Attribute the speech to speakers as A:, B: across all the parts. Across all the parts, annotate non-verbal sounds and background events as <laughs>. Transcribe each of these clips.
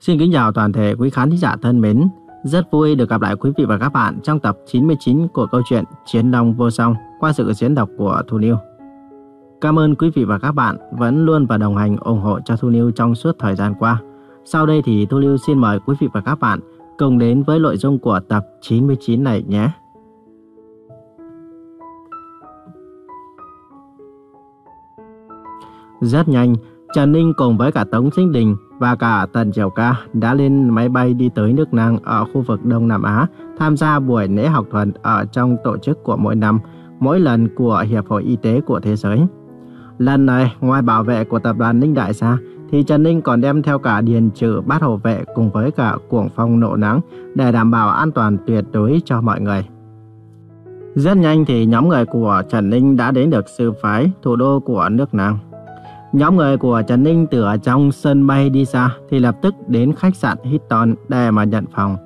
A: Xin kính chào toàn thể quý khán giả thân mến. Rất vui được gặp lại quý vị và các bạn trong tập 99 của câu chuyện Chiến Long Vô Song qua sự diễn đọc của Thu Niu. Cảm ơn quý vị và các bạn vẫn luôn và đồng hành ủng hộ cho Thu Niu trong suốt thời gian qua. Sau đây thì Thu Niu xin mời quý vị và các bạn cùng đến với nội dung của tập 99 này nhé. Rất nhanh, Trần Ninh cùng với cả Tống Sinh Đình và cả Tần Triều Ca đã lên máy bay đi tới nước Năng ở khu vực Đông Nam Á tham gia buổi lễ học thuật ở trong tổ chức của mỗi năm, mỗi lần của Hiệp hội Y tế của Thế giới. Lần này, ngoài bảo vệ của tập đoàn Ninh Đại ra, thì Trần Ninh còn đem theo cả điền trừ bát hộ vệ cùng với cả cuồng phong nộ nắng để đảm bảo an toàn tuyệt đối cho mọi người. Rất nhanh thì nhóm người của Trần Ninh đã đến được sư phái, thủ đô của nước nàng Nhóm người của Trần Ninh từ ở trong sân bay đi ra thì lập tức đến khách sạn Hilton để mà nhận phòng.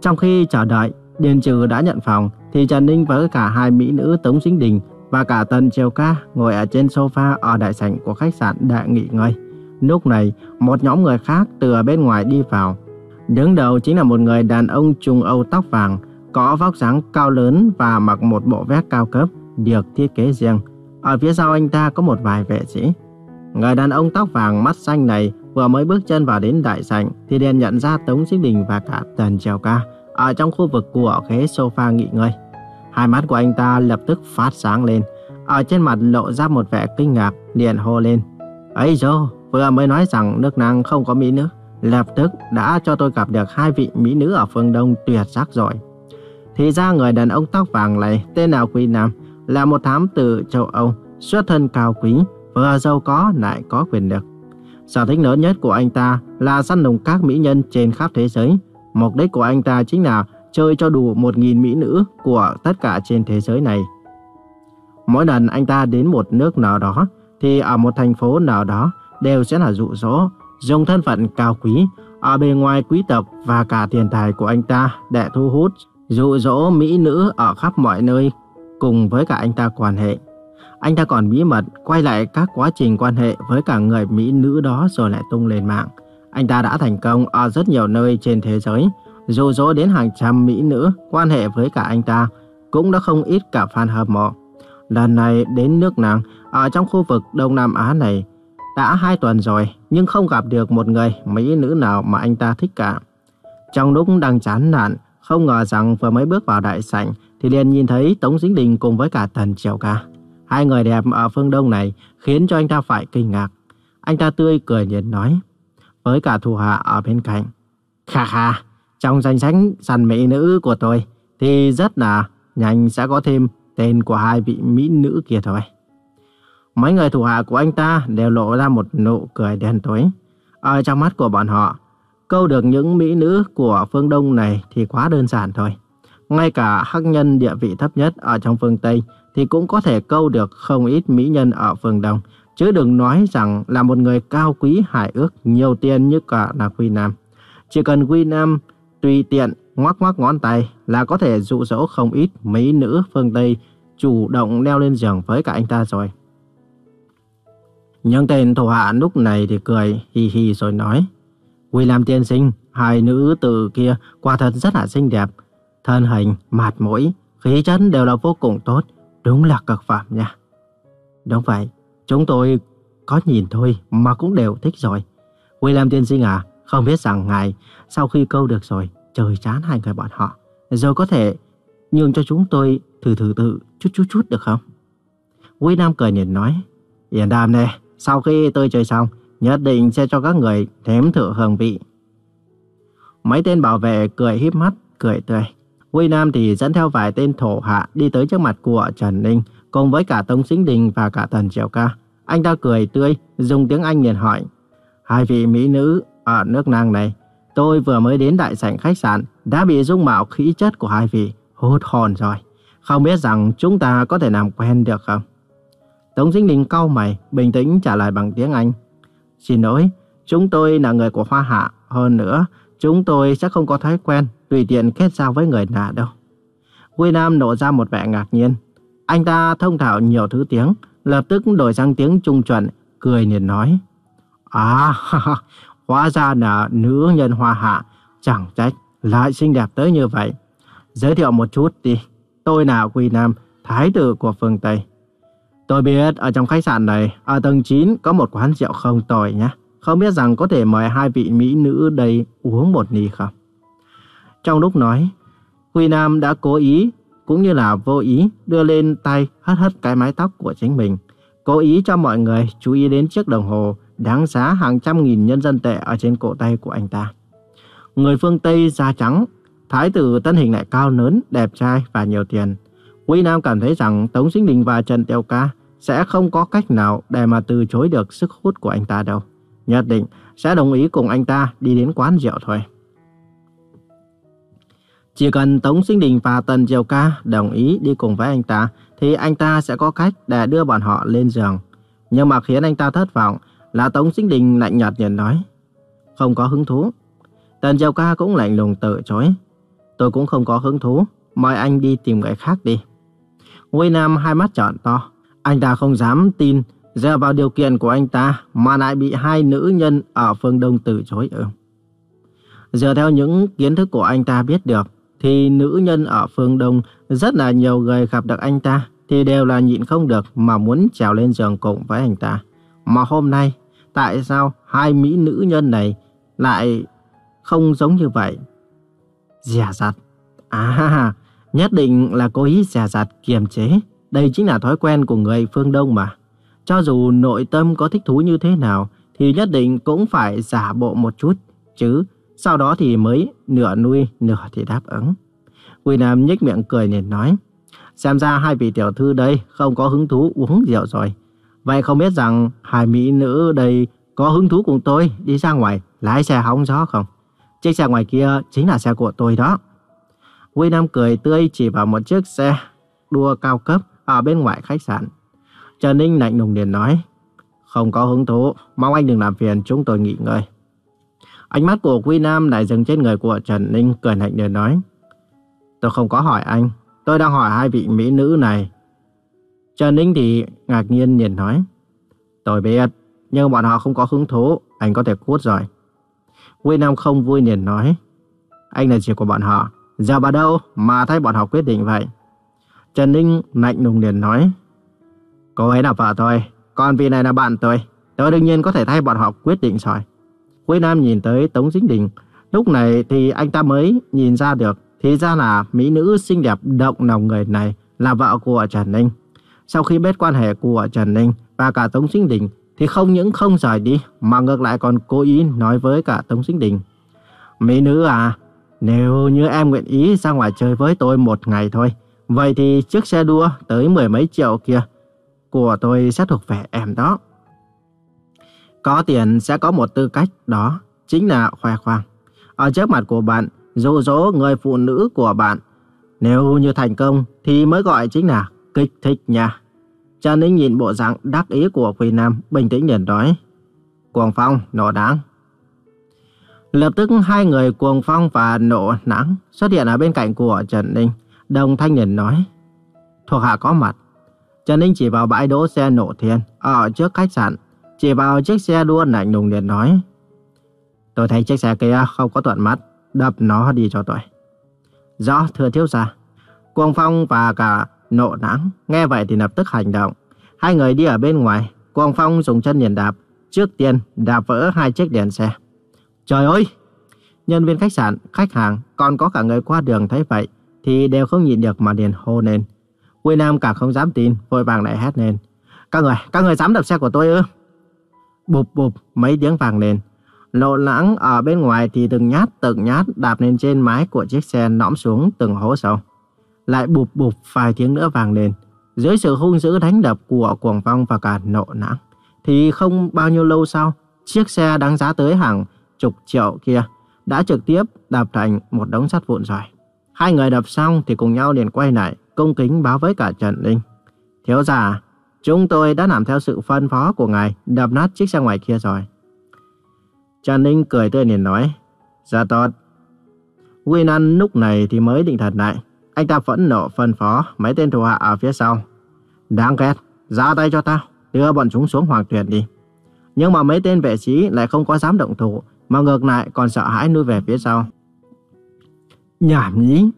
A: Trong khi chờ đợi, Điền Trừ đã nhận phòng thì Trần Ninh với cả hai mỹ nữ Tống Dính Đình và cả Tần Triều Ca ngồi ở trên sofa ở đại sảnh của khách sạn đã nghỉ ngơi. Lúc này, một nhóm người khác từ bên ngoài đi vào. Đứng đầu chính là một người đàn ông Trung Âu tóc vàng, có vóc dáng cao lớn và mặc một bộ vest cao cấp, được thiết kế riêng. Ở phía sau anh ta có một vài vệ sĩ. Người đàn ông tóc vàng mắt xanh này vừa mới bước chân vào đến đại sảnh thì liền nhận ra Tống Sinh Đình và cả Tần Triều Ca ở trong khu vực của ghế sofa nghỉ ngơi. Hai mắt của anh ta lập tức phát sáng lên, ở trên mặt lộ ra một vẻ kinh ngạc, liền hô lên. ấy dô, vừa mới nói rằng nước nàng không có mỹ nữ, lập tức đã cho tôi gặp được hai vị mỹ nữ ở phương Đông tuyệt sắc rồi. Thì ra người đàn ông tóc vàng này tên là Quy Nam, là một thám tử châu Âu, xuất thân cao quý, vừa giàu có lại có quyền lực. Sở thích lớn nhất của anh ta là săn lùng các mỹ nhân trên khắp thế giới. Mục đích của anh ta chính là chơi cho đủ 1.000 mỹ nữ của tất cả trên thế giới này. Mỗi lần anh ta đến một nước nào đó, thì ở một thành phố nào đó đều sẽ là dụ dỗ, dùng thân phận cao quý, ở bề ngoài quý tộc và cả tiền tài của anh ta để thu hút, dụ dỗ mỹ nữ ở khắp mọi nơi cùng với cả anh ta quan hệ. Anh ta còn bí mật quay lại các quá trình quan hệ với cả người Mỹ nữ đó rồi lại tung lên mạng. Anh ta đã thành công ở rất nhiều nơi trên thế giới, dù dỗ đến hàng trăm Mỹ nữ quan hệ với cả anh ta, cũng đã không ít cả fan hâm mộ. Lần này đến nước nàng, ở trong khu vực Đông Nam Á này, đã hai tuần rồi nhưng không gặp được một người Mỹ nữ nào mà anh ta thích cả. Trong lúc đang chán nản, không ngờ rằng vừa mới bước vào đại sảnh thì liền nhìn thấy Tống Dính Đình cùng với cả Tần Triều Ca. Hai người đẹp ở phương Đông này khiến cho anh ta phải kinh ngạc. Anh ta tươi cười nhìn nói với cả thủ hạ ở bên cạnh. Kha kha, trong danh sách săn mỹ nữ của tôi thì rất là nhanh sẽ có thêm tên của hai vị mỹ nữ kia thôi. Mấy người thủ hạ của anh ta đều lộ ra một nụ cười đen tối. Ở trong mắt của bọn họ, câu được những mỹ nữ của phương Đông này thì quá đơn giản thôi. Ngay cả hắc nhân địa vị thấp nhất ở trong phương Tây thì cũng có thể câu được không ít mỹ nhân ở phương Đông. Chứ đừng nói rằng là một người cao quý hải ước nhiều tiền như cả là Quy Nam. Chỉ cần Quy Nam tùy tiện ngoắc ngoắc ngón tay là có thể dụ dỗ không ít mỹ nữ phương Tây chủ động leo lên giường với cả anh ta rồi. Nhưng tên thủ hạ lúc này thì cười hì hì rồi nói William tiên sinh, hai nữ tử kia quả thật rất là xinh đẹp. Thân hình, mặt mũi, khí chất đều là vô cùng tốt. Đúng là cực phẩm nha. Đúng vậy, chúng tôi có nhìn thôi mà cũng đều thích rồi. William tiên sinh à, không biết rằng ngài sau khi câu được rồi, trời chán hai người bọn họ. Rồi có thể nhường cho chúng tôi thử thử tự chút chút chút được không? William cười nhìn nói, Yên tâm nè, sau khi tôi chơi xong, nhất định sẽ cho các người thếm thử hương vị. Mấy tên bảo vệ cười híp mắt, cười tươi. Huy Nam thì dẫn theo vài tên thổ hạ đi tới trước mặt của Trần Ninh, cùng với cả Tống Sinh Đình và cả Tần Triều Ca. Anh ta cười tươi, dùng tiếng Anh liền hỏi. Hai vị mỹ nữ ở nước nàng này, tôi vừa mới đến đại sảnh khách sạn, đã bị dung mạo khí chất của hai vị hút hồn rồi. Không biết rằng chúng ta có thể làm quen được không? Tống Sinh Đình cau mày, bình tĩnh trả lời bằng tiếng Anh. Xin lỗi, chúng tôi là người của Hoa Hạ. Hơn nữa, chúng tôi sẽ không có thói quen tùy tiện kết giao với người lạ đâu. William nộ ra một vẻ ngạc nhiên. Anh ta thông thạo nhiều thứ tiếng, lập tức đổi sang tiếng trung chuẩn, cười liền nói. À, <laughs> Hóa ra là nữ nhân hoa hạ, chẳng trách lại xinh đẹp tới như vậy. Giới thiệu một chút đi, tôi là Quy Nam, thái tử của phương Tây. Tôi biết ở trong khách sạn này, ở tầng 9 có một quán rượu không tồi nhé. Không biết rằng có thể mời hai vị mỹ nữ đây uống một ly không? Trong lúc nói, huy Nam đã cố ý, cũng như là vô ý, đưa lên tay hất hất cái mái tóc của chính mình. Cố ý cho mọi người chú ý đến chiếc đồng hồ đáng giá hàng trăm nghìn nhân dân tệ ở trên cổ tay của anh ta. Người phương Tây da trắng, thái tử tân hình lại cao lớn, đẹp trai và nhiều tiền. huy Nam cảm thấy rằng Tống Sinh Đình và Trần Tiêu Ca sẽ không có cách nào để mà từ chối được sức hút của anh ta đâu. Nhất định sẽ đồng ý cùng anh ta đi đến quán rượu thôi. Chỉ cần Tống Sinh Đình và Tần Diều Ca đồng ý đi cùng với anh ta, thì anh ta sẽ có cách để đưa bọn họ lên giường. Nhưng mà khiến anh ta thất vọng là Tống Sinh Đình lạnh nhạt nhìn nói. Không có hứng thú. Tần Diều Ca cũng lạnh lùng từ chối. Tôi cũng không có hứng thú, mời anh đi tìm người khác đi. Nguy Nam hai mắt trợn to. Anh ta không dám tin dựa vào điều kiện của anh ta mà lại bị hai nữ nhân ở phương Đông từ chối ư. Dựa theo những kiến thức của anh ta biết được, thì nữ nhân ở phương Đông rất là nhiều người gặp được anh ta thì đều là nhịn không được mà muốn trèo lên giường cùng với anh ta. Mà hôm nay, tại sao hai mỹ nữ nhân này lại không giống như vậy? Dè dặt. À, nhất định là cố ý dè dặt kiềm chế. Đây chính là thói quen của người phương Đông mà. Cho dù nội tâm có thích thú như thế nào, thì nhất định cũng phải giả bộ một chút, chứ sau đó thì mới nửa nuôi, nửa thì đáp ứng. Quỳ Nam nhếch miệng cười nên nói, xem ra hai vị tiểu thư đây không có hứng thú uống rượu rồi. Vậy không biết rằng hai mỹ nữ đây có hứng thú cùng tôi đi ra ngoài lái xe hóng gió không? Chiếc xe ngoài kia chính là xe của tôi đó. Quy Nam cười tươi chỉ vào một chiếc xe đua cao cấp ở bên ngoài khách sạn. Trần Ninh lạnh lùng liền nói, không có hứng thú, mong anh đừng làm phiền chúng tôi nghỉ ngơi. Ánh mắt của Quy Nam lại dừng trên người của Trần Ninh cười lạnh liền nói, tôi không có hỏi anh, tôi đang hỏi hai vị mỹ nữ này. Trần Ninh thì ngạc nhiên liền nói, tôi biết, nhưng bọn họ không có hứng thú, anh có thể cút rồi. Quy Nam không vui liền nói, anh là chị của bọn họ, giờ bà đâu mà thấy bọn họ quyết định vậy? Trần Ninh lạnh lùng liền nói, Cô ấy là vợ tôi, còn vị này là bạn tôi. Tôi đương nhiên có thể thay bọn họ quyết định rồi. Quý Nam nhìn tới Tống Dính Đình. Lúc này thì anh ta mới nhìn ra được. Thì ra là mỹ nữ xinh đẹp động lòng người này là vợ của Trần Ninh. Sau khi biết quan hệ của Trần Ninh và cả Tống Dính Đình thì không những không rời đi mà ngược lại còn cố ý nói với cả Tống Dính Đình. Mỹ nữ à, nếu như em nguyện ý ra ngoài chơi với tôi một ngày thôi, vậy thì chiếc xe đua tới mười mấy triệu kia của tôi sẽ thuộc về em đó. Có tiền sẽ có một tư cách đó, chính là khoe khoang. Ở trước mặt của bạn, dụ dỗ người phụ nữ của bạn. Nếu như thành công thì mới gọi chính là kích thích nha. Trần Ninh nhìn bộ dạng đắc ý của Quỳ Nam, bình tĩnh nhìn nói. Cuồng phong, nổ đáng. Lập tức hai người cuồng phong và nổ nắng xuất hiện ở bên cạnh của Trần Ninh. Đồng thanh nhìn nói. Thuộc hạ có mặt. Trần Ninh chỉ vào bãi đỗ xe nổ thiên ở trước khách sạn, chỉ vào chiếc xe đua lạnh lùng liền nói. Tôi thấy chiếc xe kia không có thuận mắt, đập nó đi cho tôi. Rõ, thưa thiếu gia. Cuồng Phong và cả nộ nắng, nghe vậy thì lập tức hành động. Hai người đi ở bên ngoài, Cuồng Phong dùng chân liền đạp, trước tiên đạp vỡ hai chiếc đèn xe. Trời ơi! Nhân viên khách sạn, khách hàng, còn có cả người qua đường thấy vậy, thì đều không nhịn được mà liền hô lên. Quy Nam càng không dám tin, vội vàng lại hét lên. Các người, các người dám đập xe của tôi ư? Bụp bụp, mấy tiếng vàng lên. Lộ lãng ở bên ngoài thì từng nhát từng nhát đạp lên trên mái của chiếc xe nõm xuống từng hố sâu. Lại bụp bụp vài tiếng nữa vàng lên. Dưới sự hung dữ đánh đập của cuồng phong và cả nộ nắng, thì không bao nhiêu lâu sau, chiếc xe đáng giá tới hàng chục triệu kia đã trực tiếp đạp thành một đống sắt vụn rồi. Hai người đập xong thì cùng nhau liền quay lại, cung kính báo với cả Trần Ninh. Thiếu gia, chúng tôi đã làm theo sự phân phó của ngài, đập nát chiếc xe ngoài kia rồi. Trần Ninh cười tươi liền nói, Dạ tốt. Nguyên An lúc này thì mới định thật lại. Anh ta phẫn nộ phân phó mấy tên thủ hạ ở phía sau. Đáng ghét, ra tay cho tao, đưa bọn chúng xuống hoàng tuyển đi. Nhưng mà mấy tên vệ sĩ lại không có dám động thủ, mà ngược lại còn sợ hãi nuôi về phía sau. Nhảm nhí!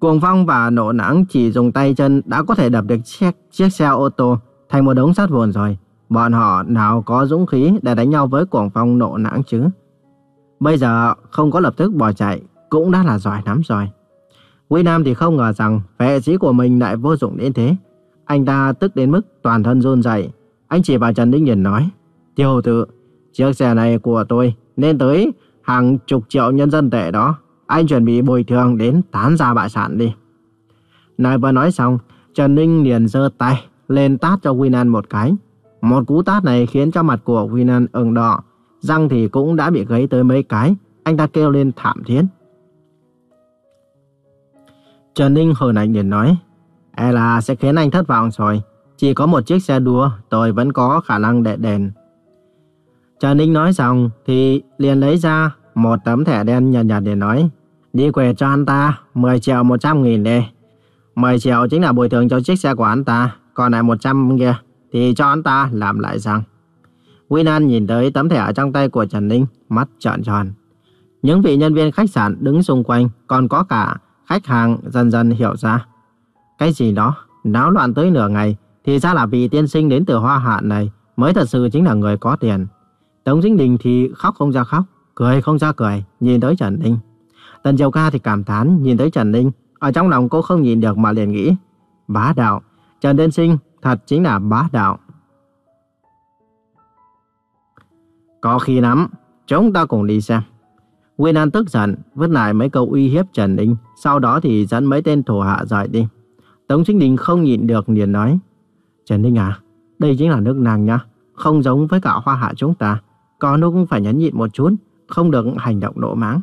A: Cuồng phong và nổ nắng chỉ dùng tay chân đã có thể đập được chiếc, chiếc xe ô tô thành một đống sát vụn rồi. Bọn họ nào có dũng khí để đánh nhau với cuồng phong nổ nắng chứ? Bây giờ không có lập tức bỏ chạy cũng đã là giỏi lắm rồi. Quý Nam thì không ngờ rằng vệ sĩ của mình lại vô dụng đến thế. Anh ta tức đến mức toàn thân run rẩy. Anh chỉ vào Trần Đinh Hiền nói, Tiêu tự, chiếc xe này của tôi nên tới hàng chục triệu nhân dân tệ đó. Anh chuẩn bị bồi thường đến tán ra bại sản đi. Nói vừa nói xong, Trần Ninh liền giơ tay lên tát cho Winan một cái. Một cú tát này khiến cho mặt của Winan ửng đỏ, răng thì cũng đã bị gãy tới mấy cái. Anh ta kêu lên thảm thiết. Trần Ninh hờn ảnh liền nói, e là sẽ khiến anh thất vọng rồi. Chỉ có một chiếc xe đua, tôi vẫn có khả năng để đền. Trần Ninh nói xong thì liền lấy ra một tấm thẻ đen nhạt nhạt để nói, đi quẹt cho anh ta 10 triệu 100 nghìn đi. 10 triệu chính là bồi thường cho chiếc xe của anh ta, còn lại 100 kia thì cho anh ta làm lại rằng. Winan nhìn tới tấm thẻ ở trong tay của Trần Ninh, mắt trợn tròn. Những vị nhân viên khách sạn đứng xung quanh, còn có cả khách hàng dần dần hiểu ra. Cái gì đó, náo loạn tới nửa ngày, thì ra là vị tiên sinh đến từ Hoa Hạ này mới thật sự chính là người có tiền. Tống Dĩnh Đình thì khóc không ra khóc, cười không ra cười, nhìn tới Trần Ninh. Tần Diệu Ca thì cảm thán nhìn thấy Trần Ninh, ở trong lòng cô không nhìn được mà liền nghĩ. Bá đạo, Trần Tiên Sinh thật chính là bá đạo. Có khi lắm, chúng ta cùng đi xem. Nguyên An tức giận, vứt lại mấy câu uy hiếp Trần Ninh, sau đó thì dẫn mấy tên thủ hạ rời đi. Tống Chính Đình không nhịn được liền nói, Trần Ninh à, đây chính là nước nàng nhá, không giống với cả hoa hạ chúng ta. Có lúc phải nhấn nhịn một chút, không được hành động nộ máng.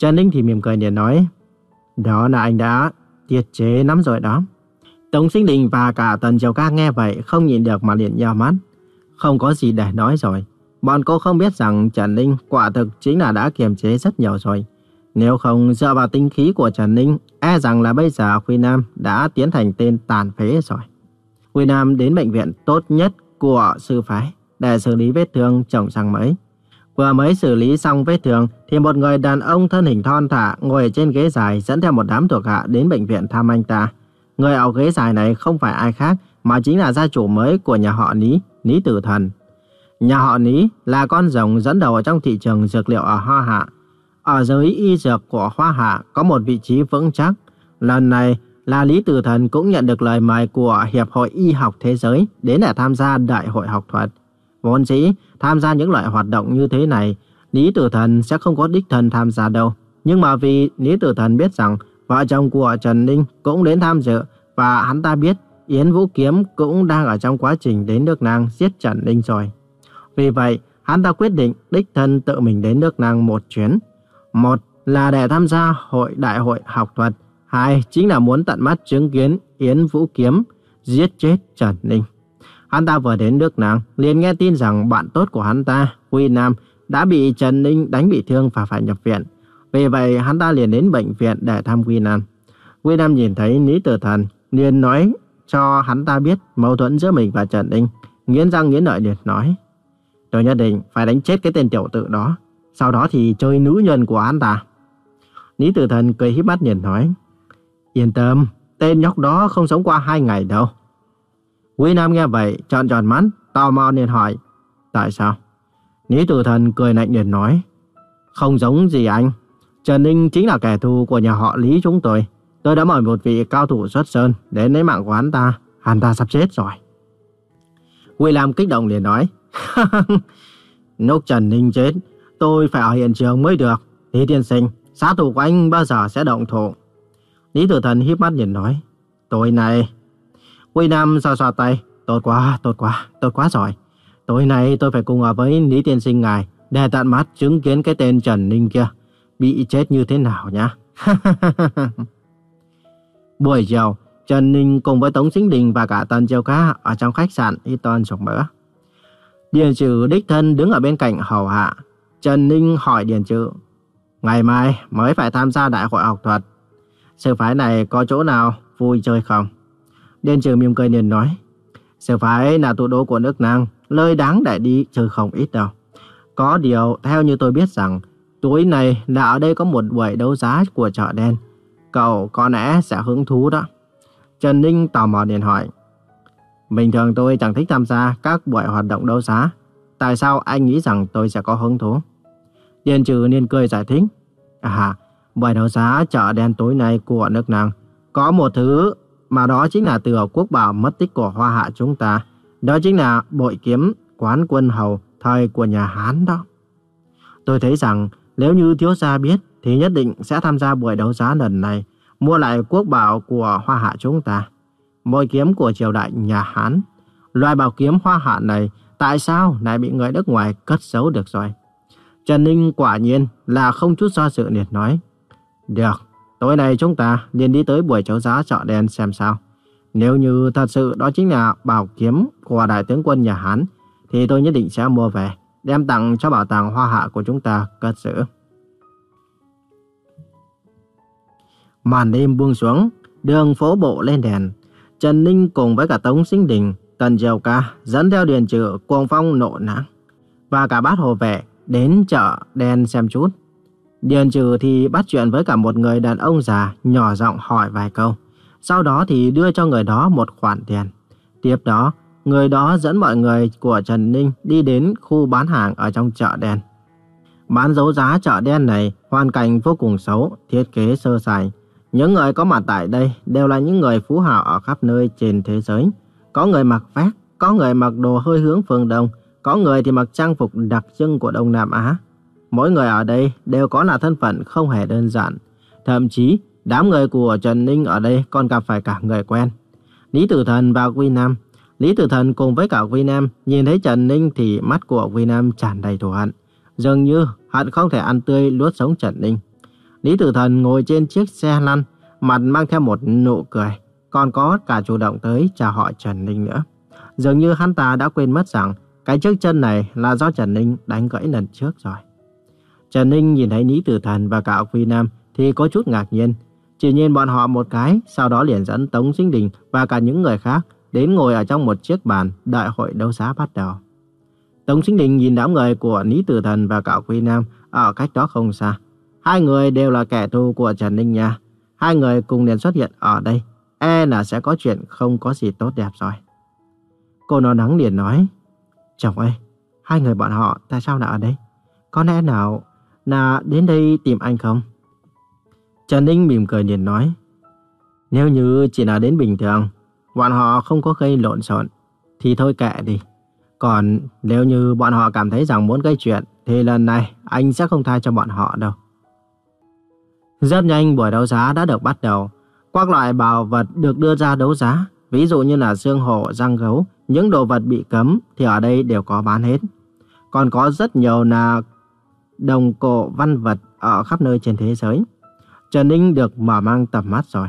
A: Trần Ninh thì mỉm cười để nói, đó là anh đã tiết chế lắm rồi đó. Tống Sinh Đình và cả Tần Triều Ca nghe vậy không nhìn được mà liền nhau mắt. Không có gì để nói rồi. Bọn cô không biết rằng Trần Ninh quả thực chính là đã kiềm chế rất nhiều rồi. Nếu không dựa vào tinh khí của Trần Ninh, e rằng là bây giờ Huy Nam đã tiến thành tên tàn phế rồi. Huy Nam đến bệnh viện tốt nhất của sư phái để xử lý vết thương chồng sang mới. Vừa mới xử lý xong vết thương thì một người đàn ông thân hình thon thả ngồi trên ghế dài dẫn theo một đám thuộc hạ đến bệnh viện thăm anh ta. Người ở ghế dài này không phải ai khác mà chính là gia chủ mới của nhà họ Ní, Ní Tử Thần. Nhà họ Ní là con rồng dẫn đầu ở trong thị trường dược liệu ở Hoa Hạ. Ở giới y dược của Hoa Hạ có một vị trí vững chắc. Lần này là Lý Tử Thần cũng nhận được lời mời của Hiệp hội Y học Thế giới đến để tham gia Đại hội học thuật. Vốn dĩ, tham gia những loại hoạt động như thế này, Lý Tử Thần sẽ không có đích thân tham gia đâu. Nhưng mà vì Lý Tử Thần biết rằng vợ chồng của Trần Ninh cũng đến tham dự và hắn ta biết Yến Vũ Kiếm cũng đang ở trong quá trình đến nước Nang giết Trần Ninh rồi. Vì vậy, hắn ta quyết định đích thân tự mình đến nước Nang một chuyến. Một là để tham gia hội đại hội học thuật, hai chính là muốn tận mắt chứng kiến Yến Vũ Kiếm giết chết Trần Ninh. Hắn ta vừa đến nước nàng liền nghe tin rằng bạn tốt của hắn ta, Huy Nam, đã bị Trần Ninh đánh bị thương và phải nhập viện. Vì vậy, hắn ta liền đến bệnh viện để thăm Huy Nam. Huy Nam nhìn thấy Lý Tử Thần, liền nói cho hắn ta biết mâu thuẫn giữa mình và Trần Ninh. Nghiến răng nghiến lợi liền nói, tôi nhất định phải đánh chết cái tên tiểu tử đó. Sau đó thì chơi nữ nhân của hắn ta. Lý Tử Thần cười híp mắt nhìn nói, yên tâm, tên nhóc đó không sống qua hai ngày đâu. Quý Nam nghe vậy, tròn tròn mắt, tò mò liền hỏi, tại sao? Lý Tử Thần cười lạnh liền nói, không giống gì anh. Trần Ninh chính là kẻ thù của nhà họ Lý chúng tôi. Tôi đã mời một vị cao thủ xuất sơn đến lấy mạng của hắn ta. Hắn ta sắp chết rồi. William kích động liền nói, <laughs> Lúc Trần Ninh chết, tôi phải ở hiện trường mới được. Lý tiên sinh, sát thủ của anh bao giờ sẽ động thủ? Lý Tử Thần híp mắt nhìn nói, tôi này Quy Nam xoa xoa tay. Tốt quá, tốt quá, tốt quá rồi. Tối nay tôi phải cùng ở với Lý Tiên Sinh ngài để tận mắt chứng kiến cái tên Trần Ninh kia bị chết như thế nào nhá. <laughs> Buổi chiều, Trần Ninh cùng với Tống Sinh Đình và cả Tần Triều Ca ở trong khách sạn Hilton dùng bữa. Điền Trừ đích thân đứng ở bên cạnh hầu hạ. Trần Ninh hỏi Điền Trừ, ngày mai mới phải tham gia đại hội học thuật. Sự phái này có chỗ nào vui chơi không? Điền Trừ mỉm cười liền nói, sẽ phải là thủ đô của nước nàng, lời đáng để đi chơi không ít đâu. Có điều, theo như tôi biết rằng, Tối này là ở đây có một buổi đấu giá của chợ đen. Cậu có lẽ sẽ hứng thú đó. Trần Ninh tò mò điện hỏi. Bình thường tôi chẳng thích tham gia các buổi hoạt động đấu giá. Tại sao anh nghĩ rằng tôi sẽ có hứng thú? Điền trừ niên cười giải thích. À, buổi đấu giá chợ đen tối nay của nước nàng có một thứ mà đó chính là từ quốc bảo mất tích của hoa hạ chúng ta. Đó chính là bội kiếm quán quân hầu thời của nhà Hán đó. Tôi thấy rằng nếu như thiếu gia biết thì nhất định sẽ tham gia buổi đấu giá lần này, mua lại quốc bảo của hoa hạ chúng ta. Bội kiếm của triều đại nhà Hán. Loại bảo kiếm hoa hạ này tại sao lại bị người nước ngoài cất giấu được rồi? Trần Ninh quả nhiên là không chút do dự liền nói. Được, tối nay chúng ta liền đi tới buổi đấu giá chợ đen xem sao. Nếu như thật sự đó chính là bảo kiếm của đại tướng quân nhà Hán, thì tôi nhất định sẽ mua về, đem tặng cho bảo tàng hoa hạ của chúng ta cất giữ. Màn đêm buông xuống, đường phố bộ lên đèn. Trần Ninh cùng với cả Tống Sinh Đình, Tần Diều Ca dẫn theo Điền Trừ, Cuồng Phong nộ nắng và cả bát hồ vệ đến chợ đen xem chút. Điền Trừ thì bắt chuyện với cả một người đàn ông già, nhỏ giọng hỏi vài câu. Sau đó thì đưa cho người đó một khoản tiền. Tiếp đó, người đó dẫn mọi người của Trần Ninh đi đến khu bán hàng ở trong chợ đen. Bán dấu giá chợ đen này hoàn cảnh vô cùng xấu, thiết kế sơ sài. Những người có mặt tại đây đều là những người phú hào ở khắp nơi trên thế giới. Có người mặc vest, có người mặc đồ hơi hướng phương Đông, có người thì mặc trang phục đặc trưng của Đông Nam Á. Mỗi người ở đây đều có là thân phận không hề đơn giản. Thậm chí, đám người của Trần Ninh ở đây còn gặp phải cả người quen. Lý Tử Thần và Quy Nam. Lý Tử Thần cùng với cả Quy Nam nhìn thấy Trần Ninh thì mắt của Quy Nam tràn đầy thù hận. Dường như hận không thể ăn tươi luốt sống Trần Ninh. Lý Tử Thần ngồi trên chiếc xe lăn, mặt mang theo một nụ cười, còn có cả chủ động tới chào hỏi Trần Ninh nữa. Dường như hắn ta đã quên mất rằng cái chiếc chân này là do Trần Ninh đánh gãy lần trước rồi. Trần Ninh nhìn thấy Lý Tử Thần và cả Quy Nam thì có chút ngạc nhiên. Chỉ nhìn bọn họ một cái, sau đó liền dẫn Tống Sinh Đình và cả những người khác đến ngồi ở trong một chiếc bàn đợi hội đấu giá bắt đầu. Tống Sinh Đình nhìn đám người của Lý Tử Thần và cả Quy Nam ở cách đó không xa. Hai người đều là kẻ thù của Trần Ninh nha. Hai người cùng liền xuất hiện ở đây. E là sẽ có chuyện không có gì tốt đẹp rồi. Cô nó nắng liền nói. Chồng ơi, hai người bọn họ tại sao lại ở đây? Có lẽ nào là đến đây tìm anh không? Trần Ninh mỉm cười liền nói. Nếu như chỉ là đến bình thường, bọn họ không có gây lộn xộn, thì thôi kệ đi. Còn nếu như bọn họ cảm thấy rằng muốn gây chuyện, thì lần này anh sẽ không tha cho bọn họ đâu. Rất nhanh buổi đấu giá đã được bắt đầu. Các loại bảo vật được đưa ra đấu giá, ví dụ như là xương hổ, răng gấu, những đồ vật bị cấm thì ở đây đều có bán hết. Còn có rất nhiều là đồng cổ văn vật ở khắp nơi trên thế giới. Trần Ninh được mở mang tầm mắt rồi.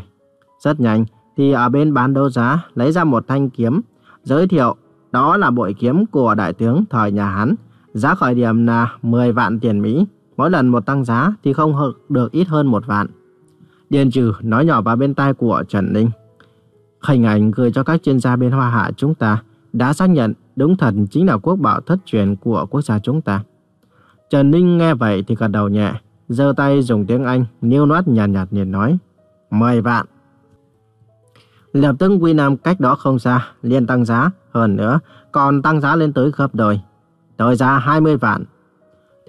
A: Rất nhanh thì ở bên bán đấu giá lấy ra một thanh kiếm, giới thiệu đó là bội kiếm của đại tướng thời nhà Hán. Giá khởi điểm là 10 vạn tiền Mỹ, mỗi lần một tăng giá thì không được ít hơn một vạn. Điền trừ nói nhỏ vào bên tai của Trần Ninh. Hình ảnh gửi cho các chuyên gia bên Hoa Hạ chúng ta đã xác nhận đúng thật chính là quốc bảo thất truyền của quốc gia chúng ta. Trần Ninh nghe vậy thì gật đầu nhẹ, giơ tay dùng tiếng Anh, niêu noát nhàn nhạt, nhạt liền nói. Mười vạn. Lập tức Quy Nam cách đó không xa, liền tăng giá, hơn nữa, còn tăng giá lên tới gấp đôi. Tới ra 20 vạn.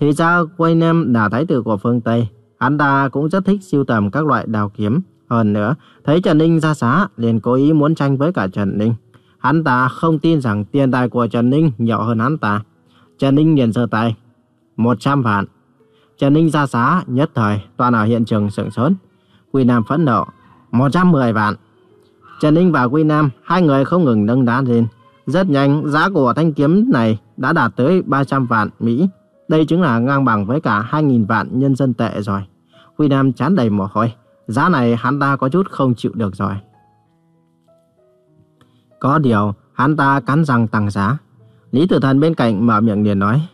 A: Thì ra Quy Nam là thái tử của phương Tây, hắn ta cũng rất thích siêu tầm các loại đào kiếm. Hơn nữa, thấy Trần Ninh ra giá, liền cố ý muốn tranh với cả Trần Ninh. Hắn ta không tin rằng tiền tài của Trần Ninh nhiều hơn hắn ta. Trần Ninh liền giơ tay. 100 vạn. Trần Ninh ra giá nhất thời toàn ở hiện trường sửng sốt. Quy Nam phẫn nộ. 110 vạn. Trần Ninh và Quy Nam hai người không ngừng nâng đá lên. Rất nhanh giá của thanh kiếm này đã đạt tới 300 vạn Mỹ. Đây chính là ngang bằng với cả 2.000 vạn nhân dân tệ rồi. Quy Nam chán đầy mồ hôi. Giá này hắn ta có chút không chịu được rồi. Có điều, hắn ta cắn răng tăng giá. Lý Tử Thần bên cạnh mở miệng liền nói.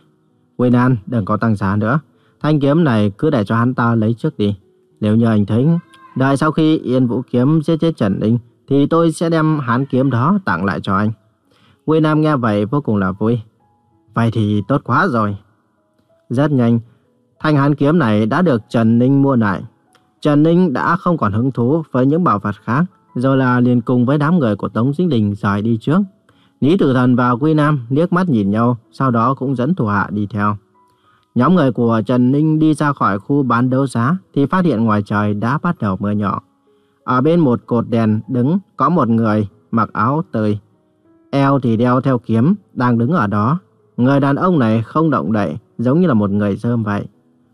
A: Quy An đừng có tăng giá nữa. Thanh kiếm này cứ để cho hắn ta lấy trước đi. Nếu như anh thấy, đợi sau khi Yên Vũ Kiếm giết chết Trần Ninh, thì tôi sẽ đem hán kiếm đó tặng lại cho anh. Quy Nam nghe vậy vô cùng là vui. Vậy thì tốt quá rồi. Rất nhanh, Thanh hán kiếm này đã được Trần Ninh mua lại. Trần Ninh đã không còn hứng thú với những bảo vật khác, rồi là liền cùng với đám người của Tống Sinh Đình rời đi trước. Lý Tử Thần và Quy Nam liếc mắt nhìn nhau, sau đó cũng dẫn thủ hạ đi theo. Nhóm người của Trần Ninh đi ra khỏi khu bán đấu giá thì phát hiện ngoài trời đã bắt đầu mưa nhỏ. Ở bên một cột đèn đứng có một người mặc áo tơi. Eo thì đeo theo kiếm, đang đứng ở đó. Người đàn ông này không động đậy, giống như là một người dơm vậy.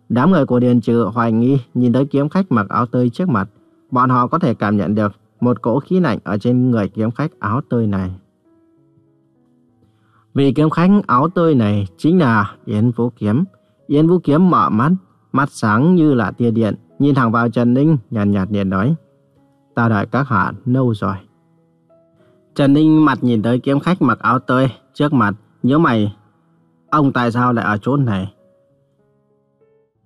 A: Đám người của Điền Trừ hoài nghi nhìn tới kiếm khách mặc áo tơi trước mặt. Bọn họ có thể cảm nhận được một cỗ khí lạnh ở trên người kiếm khách áo tơi này. Vì kiếm khách áo tơi này chính là Yến Vũ Kiếm. Yến Vũ Kiếm mở mắt, mắt sáng như là tia điện, nhìn thẳng vào Trần Ninh, nhàn nhạt liền nói. Ta đợi các hạ lâu rồi. Trần Ninh mặt nhìn tới kiếm khách mặc áo tơi trước mặt, nhớ mày. Ông tại sao lại ở chỗ này?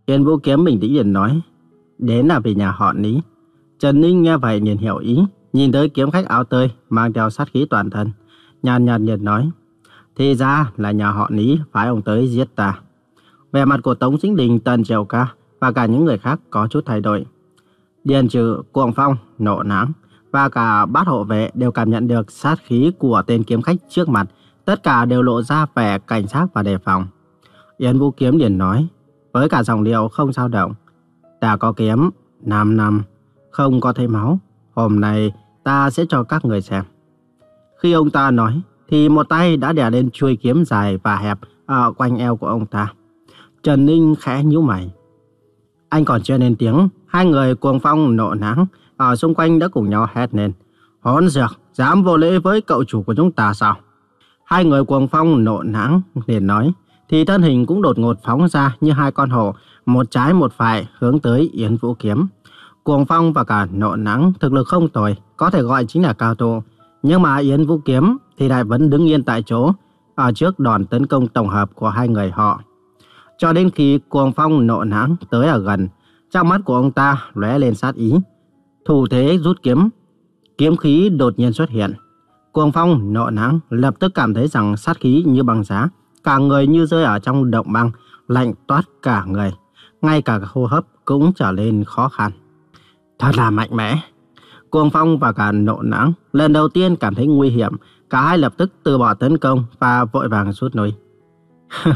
A: Yến Vũ Kiếm bình tĩnh liền nói. Đến là vì nhà họ Lý. Trần Ninh nghe vậy liền hiểu ý, nhìn tới kiếm khách áo tơi mang theo sát khí toàn thân. Nhàn nhạt liền nói. Thì ra là nhà họ Lý phái ông tới giết ta. Về mặt của Tống Chính Đình, Tần Triều Ca và cả những người khác có chút thay đổi. Điền trừ, Cuồng Phong, Nộ Nắng và cả bát hộ vệ đều cảm nhận được sát khí của tên kiếm khách trước mặt. Tất cả đều lộ ra vẻ cảnh giác và đề phòng. Yến Vũ Kiếm liền nói, với cả dòng điệu không sao động. Ta có kiếm, 5 năm, không có thấy máu. Hôm nay ta sẽ cho các người xem. Khi ông ta nói, thì một tay đã đè lên chuôi kiếm dài và hẹp ở quanh eo của ông ta. Trần Ninh khẽ nhíu mày. Anh còn chưa lên tiếng, hai người cuồng phong nộ nắng ở à, xung quanh đã cùng nhau hét lên. Hỗn dược, dám vô lễ với cậu chủ của chúng ta sao? Hai người cuồng phong nộ nắng liền nói, thì thân hình cũng đột ngột phóng ra như hai con hổ, một trái một phải hướng tới Yến Vũ Kiếm. Cuồng phong và cả nộ nắng thực lực không tồi, có thể gọi chính là cao thủ. Nhưng mà Yến Vũ Kiếm thì lại vẫn đứng yên tại chỗ, ở trước đòn tấn công tổng hợp của hai người họ. Cho đến khi cuồng phong nộ nắng tới ở gần, trong mắt của ông ta lóe lên sát ý. Thủ thế rút kiếm, kiếm khí đột nhiên xuất hiện. Cuồng phong nộ nắng lập tức cảm thấy rằng sát khí như băng giá, cả người như rơi ở trong động băng, lạnh toát cả người. Ngay cả hô hấp cũng trở nên khó khăn. Thật là mạnh mẽ. Cuồng phong và cả nộ nắng lần đầu tiên cảm thấy nguy hiểm, cả hai lập tức từ bỏ tấn công và vội vàng rút lui. <laughs>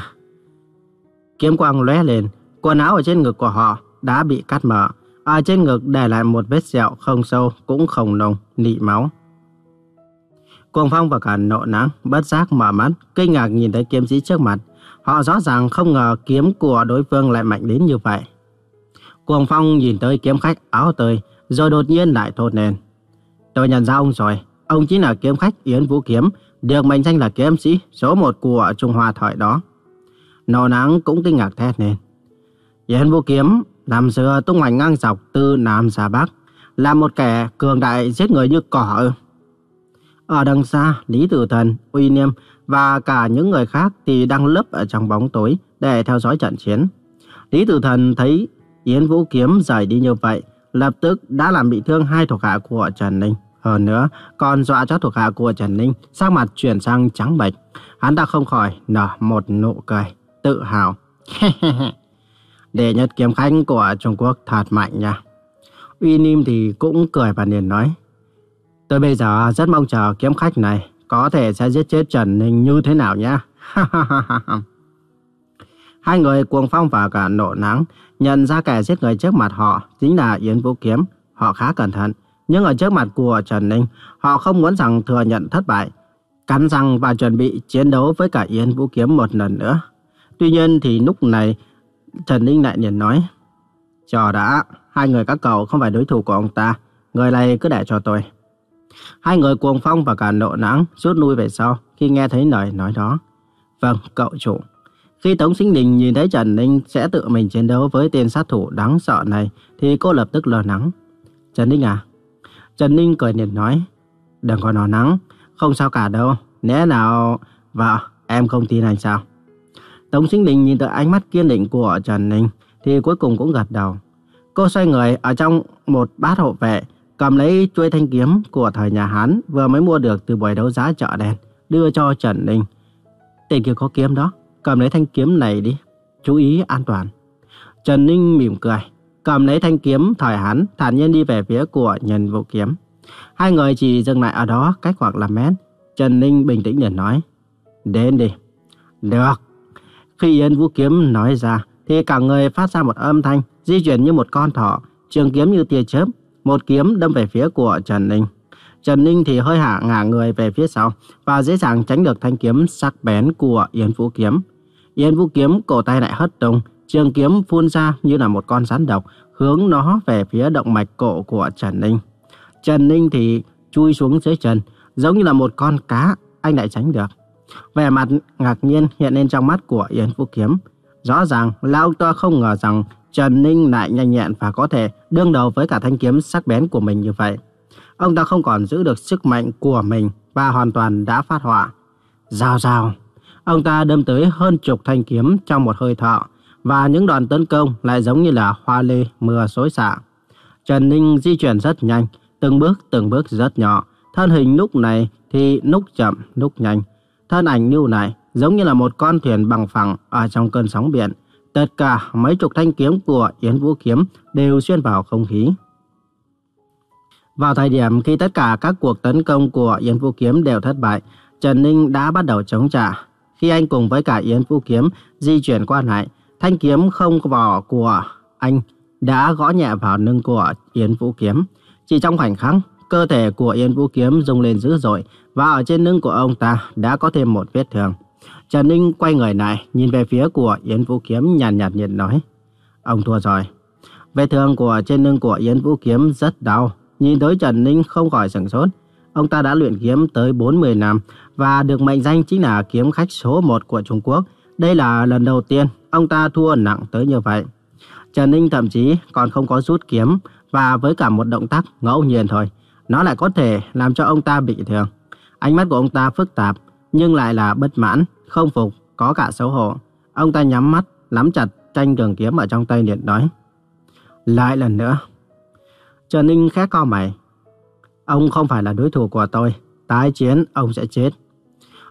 A: Kiếm quang lóe lên, quần áo ở trên ngực của họ đã bị cắt mở. Ở trên ngực để lại một vết sẹo không sâu cũng không nồng, nị máu. Cuồng phong và cả nộ nắng bất giác mở mắt, kinh ngạc nhìn thấy kiếm sĩ trước mặt. Họ rõ ràng không ngờ kiếm của đối phương lại mạnh đến như vậy. Cuồng phong nhìn tới kiếm khách áo tơi, rồi đột nhiên lại thốt lên. Tôi nhận ra ông rồi, ông chính là kiếm khách Yến Vũ Kiếm, được mệnh danh là kiếm sĩ số một của Trung Hoa thời đó. Nô nắng cũng kinh ngạc thét lên. Yến Vũ Kiếm, năm xưa tung hoành ngang dọc từ Nam ra Bắc, là một kẻ cường đại giết người như cỏ. Ở đằng xa, Lý Tử Thần, Uy Niêm và cả những người khác thì đang lấp ở trong bóng tối để theo dõi trận chiến. Lý Tử Thần thấy Yến Vũ Kiếm rời đi như vậy, lập tức đã làm bị thương hai thuộc hạ của Trần Ninh. Hơn nữa, còn dọa cho thuộc hạ của Trần Ninh sắc mặt chuyển sang trắng bệch. Hắn ta không khỏi nở một nụ cười tự hào. <laughs> Đệ nhất kiếm khách của Trung Quốc thật mạnh nha. Uy Nim thì cũng cười và liền nói. Tôi bây giờ rất mong chờ kiếm khách này có thể sẽ giết chết Trần Ninh như thế nào nhá. <laughs> Hai người cuồng phong và cả nộ nắng nhận ra kẻ giết người trước mặt họ chính là Yến Vũ Kiếm. Họ khá cẩn thận, nhưng ở trước mặt của Trần Ninh, họ không muốn rằng thừa nhận thất bại. Cắn răng và chuẩn bị chiến đấu với cả Yến Vũ Kiếm một lần nữa. Tuy nhiên thì lúc này Trần Ninh lại liền nói Chờ đã, hai người các cậu không phải đối thủ của ông ta Người này cứ để cho tôi Hai người cuồng phong và cả nộ nắng rút lui về sau khi nghe thấy lời nói đó Vâng, cậu chủ Khi Tống Sinh Đình nhìn thấy Trần Ninh sẽ tự mình chiến đấu với tên sát thủ đáng sợ này Thì cô lập tức lo lắng Trần Ninh à? Trần Ninh cười nhạt nói Đừng có nói nắng, không sao cả đâu Nếu nào... Vợ, em không tin anh sao? Tống Sinh Đình nhìn tới ánh mắt kiên định của Trần Ninh thì cuối cùng cũng gật đầu. Cô xoay người ở trong một bát hộ vệ, cầm lấy chuôi thanh kiếm của thời nhà Hán vừa mới mua được từ buổi đấu giá chợ đen, đưa cho Trần Ninh. Tên kia có kiếm đó, cầm lấy thanh kiếm này đi, chú ý an toàn. Trần Ninh mỉm cười, cầm lấy thanh kiếm thời hắn, thản nhiên đi về phía của nhân vũ kiếm. Hai người chỉ dừng lại ở đó cách khoảng là mét. Trần Ninh bình tĩnh liền nói, đến đi. Được. Khi Yến Vũ Kiếm nói ra, thì cả người phát ra một âm thanh, di chuyển như một con thỏ, trường kiếm như tia chớp, một kiếm đâm về phía của Trần Ninh. Trần Ninh thì hơi hạ ngả người về phía sau và dễ dàng tránh được thanh kiếm sắc bén của Yến Vũ Kiếm. Yến Vũ Kiếm cổ tay lại hất tung, trường kiếm phun ra như là một con rắn độc, hướng nó về phía động mạch cổ của Trần Ninh. Trần Ninh thì chui xuống dưới chân, giống như là một con cá, anh lại tránh được. Vẻ mặt ngạc nhiên hiện lên trong mắt của Yến Vũ Kiếm. Rõ ràng Lão ta không ngờ rằng Trần Ninh lại nhanh nhẹn và có thể đương đầu với cả thanh kiếm sắc bén của mình như vậy. Ông ta không còn giữ được sức mạnh của mình và hoàn toàn đã phát họa. Rào rào, ông ta đâm tới hơn chục thanh kiếm trong một hơi thở và những đòn tấn công lại giống như là hoa lê mưa xối xả. Trần Ninh di chuyển rất nhanh, từng bước từng bước rất nhỏ. Thân hình lúc này thì lúc chậm, lúc nhanh. Thân ảnh lưu này giống như là một con thuyền bằng phẳng ở trong cơn sóng biển. Tất cả mấy chục thanh kiếm của Yến Vũ Kiếm đều xuyên vào không khí. Vào thời điểm khi tất cả các cuộc tấn công của Yến Vũ Kiếm đều thất bại, Trần Ninh đã bắt đầu chống trả. Khi anh cùng với cả Yến Vũ Kiếm di chuyển qua lại, thanh kiếm không vỏ của anh đã gõ nhẹ vào lưng của Yến Vũ Kiếm. Chỉ trong khoảnh khắc, cơ thể của Yến Vũ Kiếm rung lên dữ dội và ở trên lưng của ông ta đã có thêm một vết thương. Trần Ninh quay người lại, nhìn về phía của Yến Vũ Kiếm nhàn nhạt nhạt nói. Ông thua rồi. Vết thương của trên lưng của Yến Vũ Kiếm rất đau. Nhìn tới Trần Ninh không khỏi sửng sốt. Ông ta đã luyện kiếm tới 40 năm và được mệnh danh chính là kiếm khách số 1 của Trung Quốc. Đây là lần đầu tiên ông ta thua nặng tới như vậy. Trần Ninh thậm chí còn không có rút kiếm và với cả một động tác ngẫu nhiên thôi, nó lại có thể làm cho ông ta bị thương. Ánh mắt của ông ta phức tạp nhưng lại là bất mãn, không phục, có cả xấu hổ. Ông ta nhắm mắt, nắm chặt tranh trường kiếm ở trong tay điện nói. Lại lần nữa. Trần Ninh khẽ co mày. Ông không phải là đối thủ của tôi. Tái chiến, ông sẽ chết.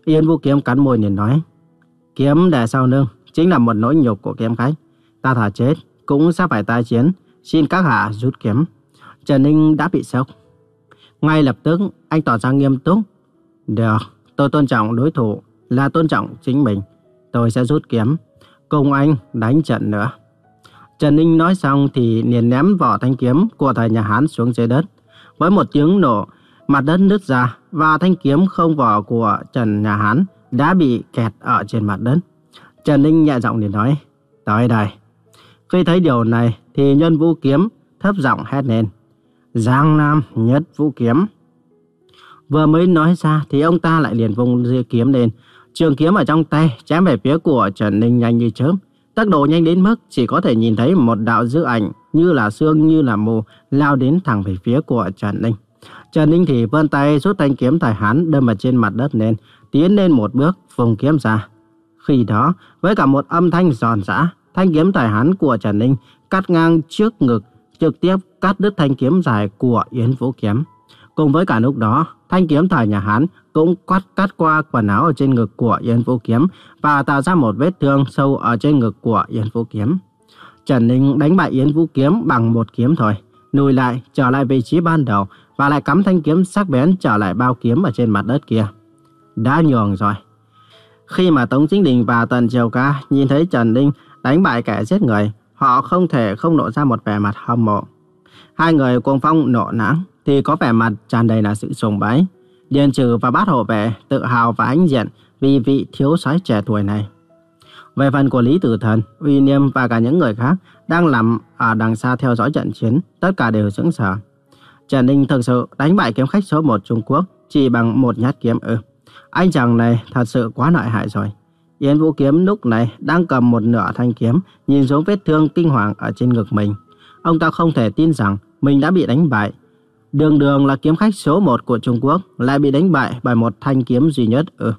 A: Yên Vũ Kiếm cắn môi liền nói. Kiếm để sau lưng, chính là một nỗi nhục của kiếm khách. Ta thả chết, cũng sẽ phải tai chiến. Xin các hạ rút kiếm. Trần Ninh đã bị sốc. Ngay lập tức, anh tỏ ra nghiêm túc. Được, tôi tôn trọng đối thủ, là tôn trọng chính mình. Tôi sẽ rút kiếm, cùng anh đánh trận nữa. Trần Ninh nói xong thì liền ném vỏ thanh kiếm của thầy nhà Hán xuống dưới đất. Với một tiếng nổ, mặt đất nứt ra và thanh kiếm không vỏ của Trần nhà Hán đã bị kẹt ở trên mặt đất. Trần Ninh nhẹ giọng để nói, tới đây. Khi thấy điều này thì nhân vũ kiếm thấp giọng hét lên. Giang Nam nhất vũ kiếm. Vừa mới nói ra thì ông ta lại liền vung dưa kiếm lên. Trường kiếm ở trong tay chém về phía của Trần Ninh nhanh như chớp. Tốc độ nhanh đến mức chỉ có thể nhìn thấy một đạo dư ảnh như là xương như là mù lao đến thẳng về phía của Trần Ninh. Trần Ninh thì vươn tay rút thanh kiếm thời Hán đâm vào trên mặt đất lên, tiến lên một bước vùng kiếm ra. Khi đó, với cả một âm thanh giòn giã, thanh kiếm thời Hán của Trần Ninh cắt ngang trước ngực, trực tiếp cắt đứt thanh kiếm dài của Yến Vũ Kiếm. Cùng với cả lúc đó, thanh kiếm thời nhà Hán cũng quát cắt qua quần áo ở trên ngực của Yến Vũ Kiếm và tạo ra một vết thương sâu ở trên ngực của Yến Vũ Kiếm. Trần Ninh đánh bại Yến Vũ Kiếm bằng một kiếm thôi, lùi lại trở lại vị trí ban đầu và lại cắm thanh kiếm sắc bén trở lại bao kiếm ở trên mặt đất kia. Đã nhường rồi. Khi mà Tống Chính Đình và Tần Triều Ca nhìn thấy Trần Ninh đánh bại kẻ giết người, họ không thể không lộ ra một vẻ mặt hâm mộ. Hai người cuồng phong nộ nắng thì có vẻ mặt tràn đầy là sự sùng bái. Điền trừ và bát hộ vệ tự hào và ánh diện vì vị thiếu soái trẻ tuổi này. Về phần của Lý Tử Thần, Uy Niêm và cả những người khác đang nằm ở đằng xa theo dõi trận chiến, tất cả đều sững sờ. Trần Ninh thực sự đánh bại kiếm khách số 1 Trung Quốc chỉ bằng một nhát kiếm ư. Anh chàng này thật sự quá lợi hại rồi. Yến Vũ Kiếm lúc này đang cầm một nửa thanh kiếm, nhìn xuống vết thương kinh hoàng ở trên ngực mình. Ông ta không thể tin rằng mình đã bị đánh bại. Đường đường là kiếm khách số 1 của Trung Quốc lại bị đánh bại bởi một thanh kiếm duy nhất. Ừ,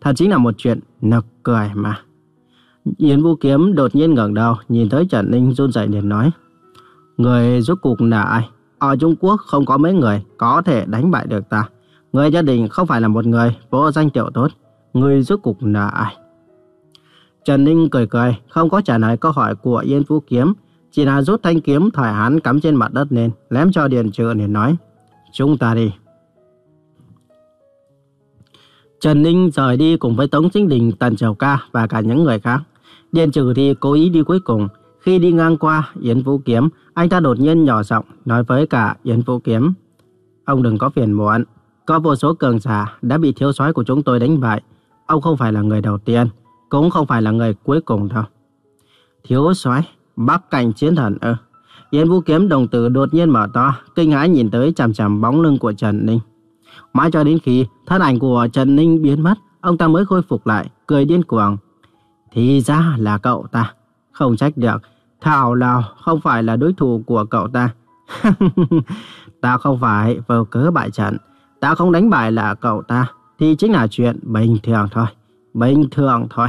A: thật chính là một chuyện nực cười mà. Yến Vũ Kiếm đột nhiên ngẩng đầu, nhìn thấy Trần Ninh run rẩy liền nói. Người rốt cuộc là ai? Ở Trung Quốc không có mấy người có thể đánh bại được ta. Người gia đình không phải là một người vô danh tiểu tốt. Người rốt cuộc là ai? Trần Ninh cười cười, không có trả lời câu hỏi của Yên Vũ Kiếm, chỉ là rút thanh kiếm thoải hắn cắm trên mặt đất lên, lém cho Điền Trừ để nói, chúng ta đi. Trần Ninh rời đi cùng với Tống Chính Đình, Tần Triều Ca và cả những người khác. Điền Trừ thì cố ý đi cuối cùng. Khi đi ngang qua Yến Vũ Kiếm, anh ta đột nhiên nhỏ giọng nói với cả Yến Vũ Kiếm. Ông đừng có phiền muộn. Có vô số cường giả đã bị thiếu soái của chúng tôi đánh bại. Ông không phải là người đầu tiên, cũng không phải là người cuối cùng đâu. Thiếu soái Bắc cảnh chiến thần ư. Yên Vũ Kiếm đồng tử đột nhiên mở to, kinh hãi nhìn tới chằm chằm bóng lưng của Trần Ninh. Mãi cho đến khi thân ảnh của Trần Ninh biến mất, ông ta mới khôi phục lại, cười điên cuồng. Thì ra là cậu ta. Không trách được, Thảo nào không phải là đối thủ của cậu ta. <laughs> ta không phải vô cớ bại trận. Ta không đánh bại là cậu ta. Thì chính là chuyện bình thường thôi. Bình thường thôi.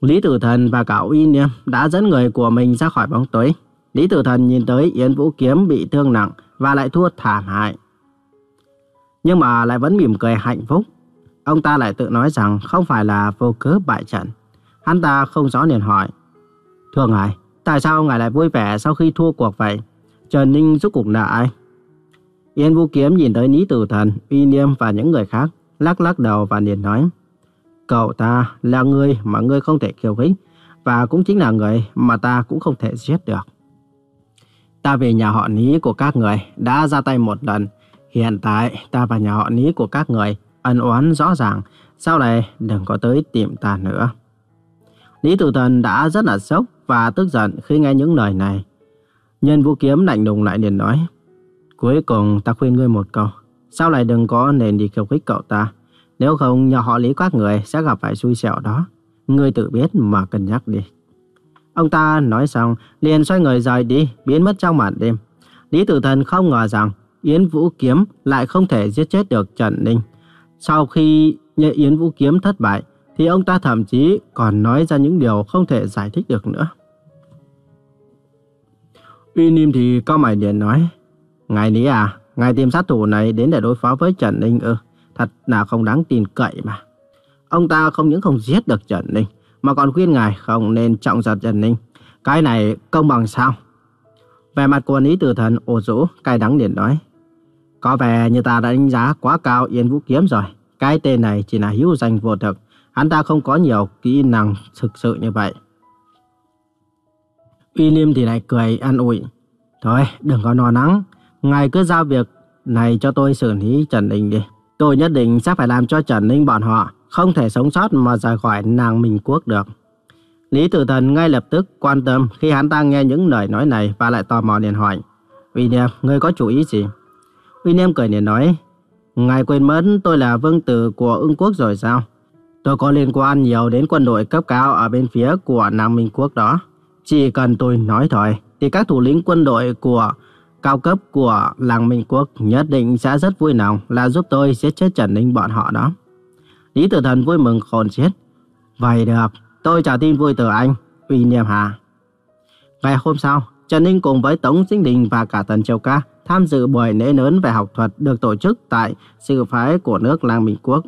A: Lý Tử Thần và cả Uy Niêm đã dẫn người của mình ra khỏi bóng tối. Lý Tử Thần nhìn tới Yến Vũ Kiếm bị thương nặng và lại thua thảm hại. Nhưng mà lại vẫn mỉm cười hạnh phúc. Ông ta lại tự nói rằng không phải là vô cớ bại trận. Hắn ta không rõ liền hỏi. Thưa ngài, tại sao ngài lại vui vẻ sau khi thua cuộc vậy? Trần Ninh rút cuộc nợ ai? Yên Vũ Kiếm nhìn tới Lý Tử Thần, Uy Niêm và những người khác, lắc lắc đầu và liền nói. Cậu ta là người mà ngươi không thể khiêu khích, và cũng chính là người mà ta cũng không thể giết được. Ta về nhà họ Lý của các người đã ra tay một lần. Hiện tại ta và nhà họ Lý của các người ân oán rõ ràng, sau này đừng có tới tìm ta nữa. Lý Tử Thần đã rất là sốc và tức giận khi nghe những lời này. Nhân vũ kiếm lạnh lùng lại liền nói. Cuối cùng ta khuyên ngươi một câu. Sau này đừng có nên đi khiêu khích cậu ta. Nếu không nhà họ Lý các người sẽ gặp phải xui xẻo đó. Ngươi tự biết mà cân nhắc đi. Ông ta nói xong liền xoay người rời đi biến mất trong màn đêm. Lý Tử Thần không ngờ rằng Yến Vũ Kiếm lại không thể giết chết được Trần Ninh. Sau khi nhệ Yến Vũ Kiếm thất bại thì ông ta thậm chí còn nói ra những điều không thể giải thích được nữa. Uy Nim thì cao mày điện nói, Ngài Lý à, ngài tìm sát thủ này đến để đối phó với Trần Ninh ư, thật là không đáng tin cậy mà. Ông ta không những không giết được Trần Ninh, mà còn khuyên ngài không nên trọng giật Trần Ninh. Cái này công bằng sao? Về mặt của Lý Tử Thần ồ rũ, cay đắng liền nói, Có vẻ như ta đã đánh giá quá cao Yên Vũ Kiếm rồi. Cái tên này chỉ là hữu danh vô thực. Hắn ta không có nhiều kỹ năng thực sự như vậy. Uy Liêm thì lại cười an ủi. Thôi, đừng có no nắng. Ngài cứ giao việc này cho tôi xử lý Trần Ninh đi. Tôi nhất định sẽ phải làm cho Trần Ninh bọn họ không thể sống sót mà rời khỏi nàng Minh Quốc được. Lý Tử Thần ngay lập tức quan tâm khi hắn ta nghe những lời nói này và lại tò mò liền hỏi. William, ngươi có chủ ý gì? William cười liền nói, Ngài quên mất tôi là vương tử của ưng quốc rồi sao? Tôi có liên quan nhiều đến quân đội cấp cao ở bên phía của Nam Minh Quốc đó. Chỉ cần tôi nói thôi, thì các thủ lĩnh quân đội của cao cấp của làng Minh Quốc nhất định sẽ rất vui lòng là giúp tôi giết chết Trần Ninh bọn họ đó. Lý Tử Thần vui mừng khôn chết. Vậy được, tôi trả tin vui từ anh, uy niệm hà. Ngày hôm sau, Trần Ninh cùng với Tống Sinh Đình và cả Tần Châu Ca tham dự buổi lễ lớn về học thuật được tổ chức tại sư phái của nước Làng Minh Quốc.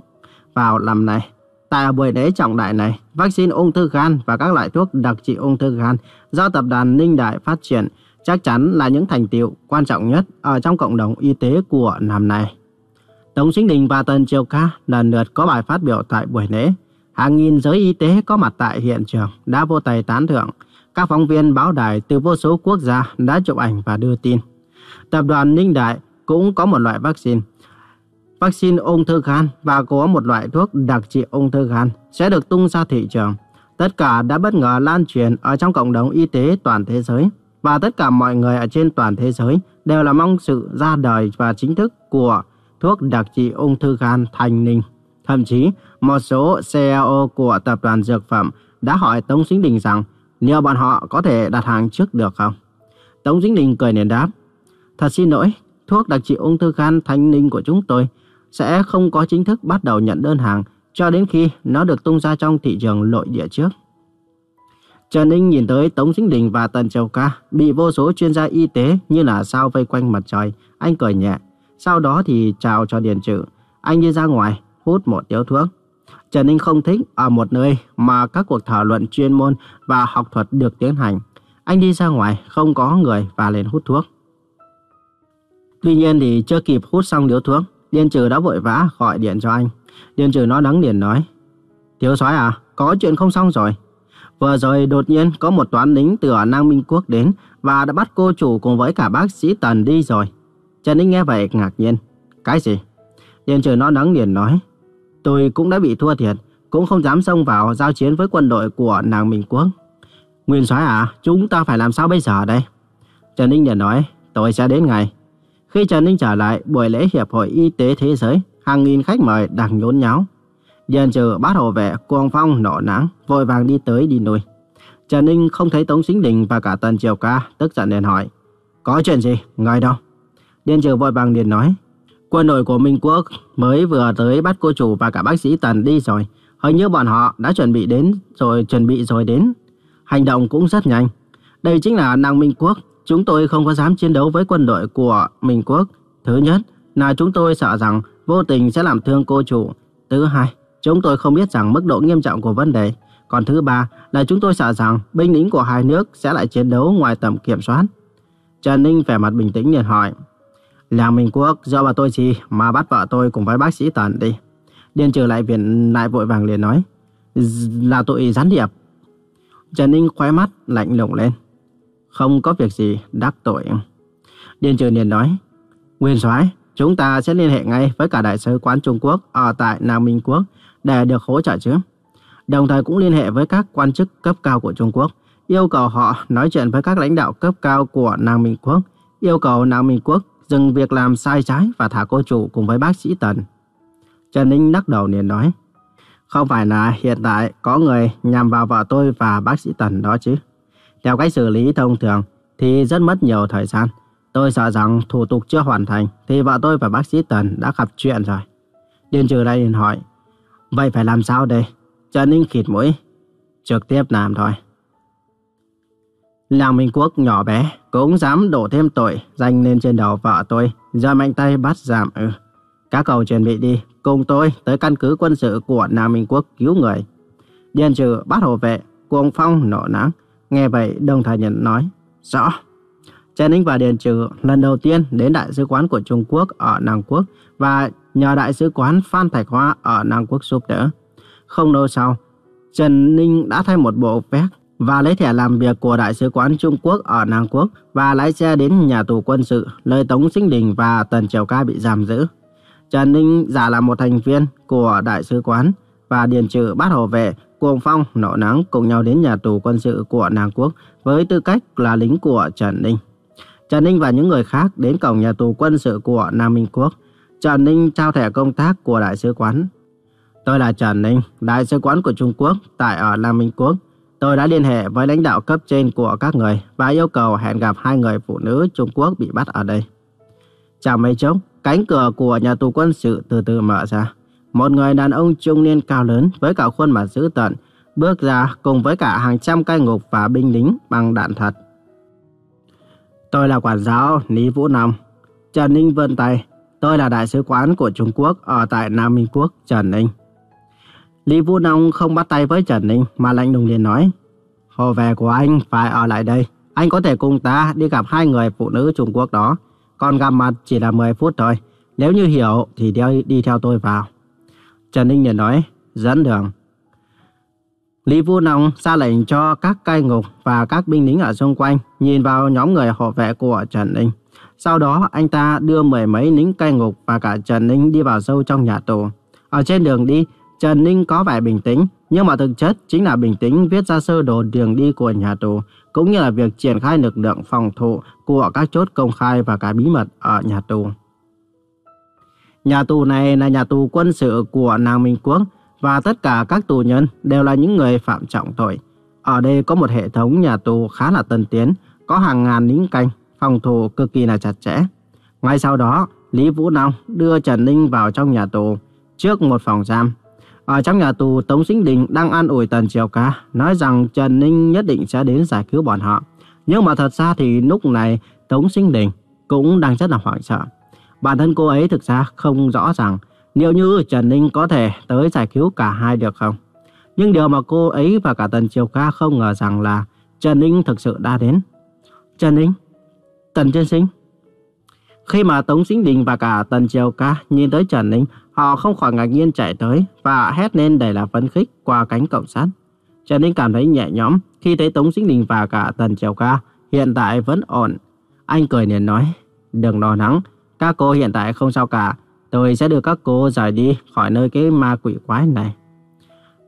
A: Vào năm này, tại buổi lễ trọng đại này, vaccine ung thư gan và các loại thuốc đặc trị ung thư gan do tập đoàn Ninh Đại phát triển chắc chắn là những thành tiệu quan trọng nhất ở trong cộng đồng y tế của năm nay. Tổng Sinh Đình và Tần Triều Ca lần lượt có bài phát biểu tại buổi lễ. Hàng nghìn giới y tế có mặt tại hiện trường đã vô tay tán thưởng. Các phóng viên, báo đài từ vô số quốc gia đã chụp ảnh và đưa tin. Tập đoàn Ninh Đại cũng có một loại vaccine. Vaccine ung thư gan và có một loại thuốc đặc trị ung thư gan sẽ được tung ra thị trường. Tất cả đã bất ngờ lan truyền ở trong cộng đồng y tế toàn thế giới. Và tất cả mọi người ở trên toàn thế giới đều là mong sự ra đời và chính thức của thuốc đặc trị ung thư gan Thành Ninh. Thậm chí, một số CEO của tập đoàn dược phẩm đã hỏi Tống Dính Đình rằng liệu bọn họ có thể đặt hàng trước được không? Tống Dính Đình cười nền đáp. Thật xin lỗi, thuốc đặc trị ung thư gan Thanh Ninh của chúng tôi sẽ không có chính thức bắt đầu nhận đơn hàng cho đến khi nó được tung ra trong thị trường nội địa trước. Trần Ninh nhìn tới Tống Sinh Đình và Tần Châu Ca bị vô số chuyên gia y tế như là sao vây quanh mặt trời. Anh cười nhẹ. Sau đó thì chào cho Điền Trự. Anh đi ra ngoài, hút một điếu thuốc. Trần Ninh không thích ở một nơi mà các cuộc thảo luận chuyên môn và học thuật được tiến hành. Anh đi ra ngoài không có người và lên hút thuốc. Tuy nhiên thì chưa kịp hút xong điếu thuốc, Điền Trừ đã vội vã gọi điện cho anh. Điền Trừ nó đắng liền nói, Thiếu soái à, có chuyện không xong rồi. Vừa rồi đột nhiên có một toán lính từ ở Nam Minh Quốc đến và đã bắt cô chủ cùng với cả bác sĩ Tần đi rồi. Trần Ninh nghe vậy ngạc nhiên. Cái gì? Điền Trừ nó nắng liền nói, Tôi cũng đã bị thua thiệt, cũng không dám xông vào giao chiến với quân đội của nàng Minh Quốc. Nguyên soái à, chúng ta phải làm sao bây giờ đây? Trần Ninh liền nói, tôi sẽ đến ngày. Khi Trần Ninh trở lại buổi lễ Hiệp hội Y tế Thế giới, hàng nghìn khách mời đang nhốn nháo. Điền trừ bắt hộ vệ, cuồng phong, nổ nắng, vội vàng đi tới đi nuôi. Trần Ninh không thấy Tống Sinh Đình và cả Tần Triều Ca, tức giận liền hỏi. Có chuyện gì? Ngài đâu? Điền trừ vội vàng liền nói. Quân đội của Minh Quốc mới vừa tới bắt cô chủ và cả bác sĩ Tần đi rồi. Hình như bọn họ đã chuẩn bị đến rồi chuẩn bị rồi đến. Hành động cũng rất nhanh. Đây chính là năng Minh Quốc. Chúng tôi không có dám chiến đấu với quân đội của Minh Quốc. Thứ nhất là chúng tôi sợ rằng vô tình sẽ làm thương cô chủ. Thứ hai, chúng tôi không biết rằng mức độ nghiêm trọng của vấn đề. Còn thứ ba là chúng tôi sợ rằng binh lính của hai nước sẽ lại chiến đấu ngoài tầm kiểm soát. Trần Ninh vẻ mặt bình tĩnh liền hỏi. Làng Minh Quốc do bà tôi gì mà bắt vợ tôi cùng với bác sĩ Tần đi. Điền trừ lại viện lại vội vàng liền nói. Là tội gián điệp. Trần Ninh khóe mắt lạnh lùng lên. Không có việc gì đắc tội. Điền trừ liền nói. Nguyên soái, chúng ta sẽ liên hệ ngay với cả đại sứ quán Trung Quốc ở tại Nam Minh Quốc để được hỗ trợ chứ. Đồng thời cũng liên hệ với các quan chức cấp cao của Trung Quốc, yêu cầu họ nói chuyện với các lãnh đạo cấp cao của Nam Minh Quốc, yêu cầu Nam Minh Quốc dừng việc làm sai trái và thả cô chủ cùng với bác sĩ Tần. Trần Ninh lắc đầu liền nói, không phải là hiện tại có người nhằm vào vợ tôi và bác sĩ Tần đó chứ. Theo cách xử lý thông thường thì rất mất nhiều thời gian. Tôi sợ rằng thủ tục chưa hoàn thành thì vợ tôi và bác sĩ Tần đã gặp chuyện rồi. Điền trừ đây liền hỏi, vậy phải làm sao đây? Trần Ninh khịt mũi, trực tiếp làm thôi. Làng Minh Quốc nhỏ bé cũng dám đổ thêm tội danh lên trên đầu vợ tôi, Giờ mạnh tay bắt giảm ừ. Các cậu chuẩn bị đi, cùng tôi tới căn cứ quân sự của Nam Minh Quốc cứu người. Điền trừ bắt hộ vệ, cuồng phong nổ nắng. Nghe vậy đồng thời nhận nói, rõ. Trần Ninh và Điền Trừ lần đầu tiên đến Đại sứ quán của Trung Quốc ở Nam Quốc và nhờ Đại sứ quán Phan Thạch Hoa ở Nam Quốc giúp đỡ. Không lâu sau, Trần Ninh đã thay một bộ vest và lấy thẻ làm việc của Đại sứ quán Trung Quốc ở Nam Quốc và lái xe đến nhà tù quân sự nơi Tống Sinh Đình và Tần Triều Ca bị giam giữ. Trần Ninh giả là một thành viên của Đại sứ quán và Điền Trừ bắt Hồ vệ, Cuồng Phong, Nộ Nắng cùng nhau đến nhà tù quân sự của Nam Quốc với tư cách là lính của Trần Ninh. Trần Ninh và những người khác đến cổng nhà tù quân sự của Nam Minh Quốc. Trần Ninh trao thẻ công tác của Đại sứ quán. Tôi là Trần Ninh, Đại sứ quán của Trung Quốc tại ở Nam Minh Quốc. Tôi đã liên hệ với lãnh đạo cấp trên của các người và yêu cầu hẹn gặp hai người phụ nữ Trung Quốc bị bắt ở đây. Chẳng mấy chốc, cánh cửa của nhà tù quân sự từ từ mở ra. Một người đàn ông trung niên cao lớn với cả khuôn mặt dữ tợn bước ra cùng với cả hàng trăm cai ngục và binh lính bằng đạn thật. Tôi là quản giáo Lý Vũ Nam. Trần Ninh vươn tay. Tôi là đại sứ quán của Trung Quốc ở tại Nam Minh Quốc, Trần Ninh. Lý Vũ Nông không bắt tay với Trần Ninh mà lạnh lùng liền nói. Hồ về của anh phải ở lại đây. Anh có thể cùng ta đi gặp hai người phụ nữ Trung Quốc đó. Còn gặp mặt chỉ là 10 phút thôi. Nếu như hiểu thì đi, đi theo tôi vào. Trần Ninh liền nói, dẫn đường. Lý Vũ Nông ra lệnh cho các cai ngục và các binh lính ở xung quanh nhìn vào nhóm người hộ vệ của Trần Ninh. Sau đó anh ta đưa mười mấy lính cai ngục và cả Trần Ninh đi vào sâu trong nhà tù. Ở trên đường đi, Trần Ninh có vẻ bình tĩnh, nhưng mà thực chất chính là bình tĩnh viết ra sơ đồ đường đi của nhà tù, cũng như là việc triển khai lực lượng phòng thủ của các chốt công khai và cả bí mật ở nhà tù. Nhà tù này là nhà tù quân sự của nàng Minh Quốc và tất cả các tù nhân đều là những người phạm trọng tội. Ở đây có một hệ thống nhà tù khá là tân tiến, có hàng ngàn lính canh, phòng thủ cực kỳ là chặt chẽ. Ngay sau đó, Lý Vũ Long đưa Trần Ninh vào trong nhà tù, trước một phòng giam. Ở trong nhà tù, Tống Sinh Đình đang an ủi Tần Triều Ca, nói rằng Trần Ninh nhất định sẽ đến giải cứu bọn họ. Nhưng mà thật ra thì lúc này Tống Sinh Đình cũng đang rất là hoảng sợ. Bản thân cô ấy thực ra không rõ rằng liệu như Trần Ninh có thể tới giải cứu cả hai được không? Nhưng điều mà cô ấy và cả Tần Triều Ca không ngờ rằng là Trần Ninh thực sự đã đến. Trần Ninh? Tần Chân Sinh? Khi mà Tống Sinh Đình và cả Tần Triều Ca nhìn tới Trần Ninh, họ không khỏi ngạc nhiên chạy tới và hét lên đầy là phấn khích qua cánh cổng sắt. Trần Ninh cảm thấy nhẹ nhõm khi thấy Tống Sinh Đình và cả Tần Triều Ca hiện tại vẫn ổn. Anh cười liền nói, đừng lo lắng, các cô hiện tại không sao cả, tôi sẽ đưa các cô rời đi khỏi nơi cái ma quỷ quái này.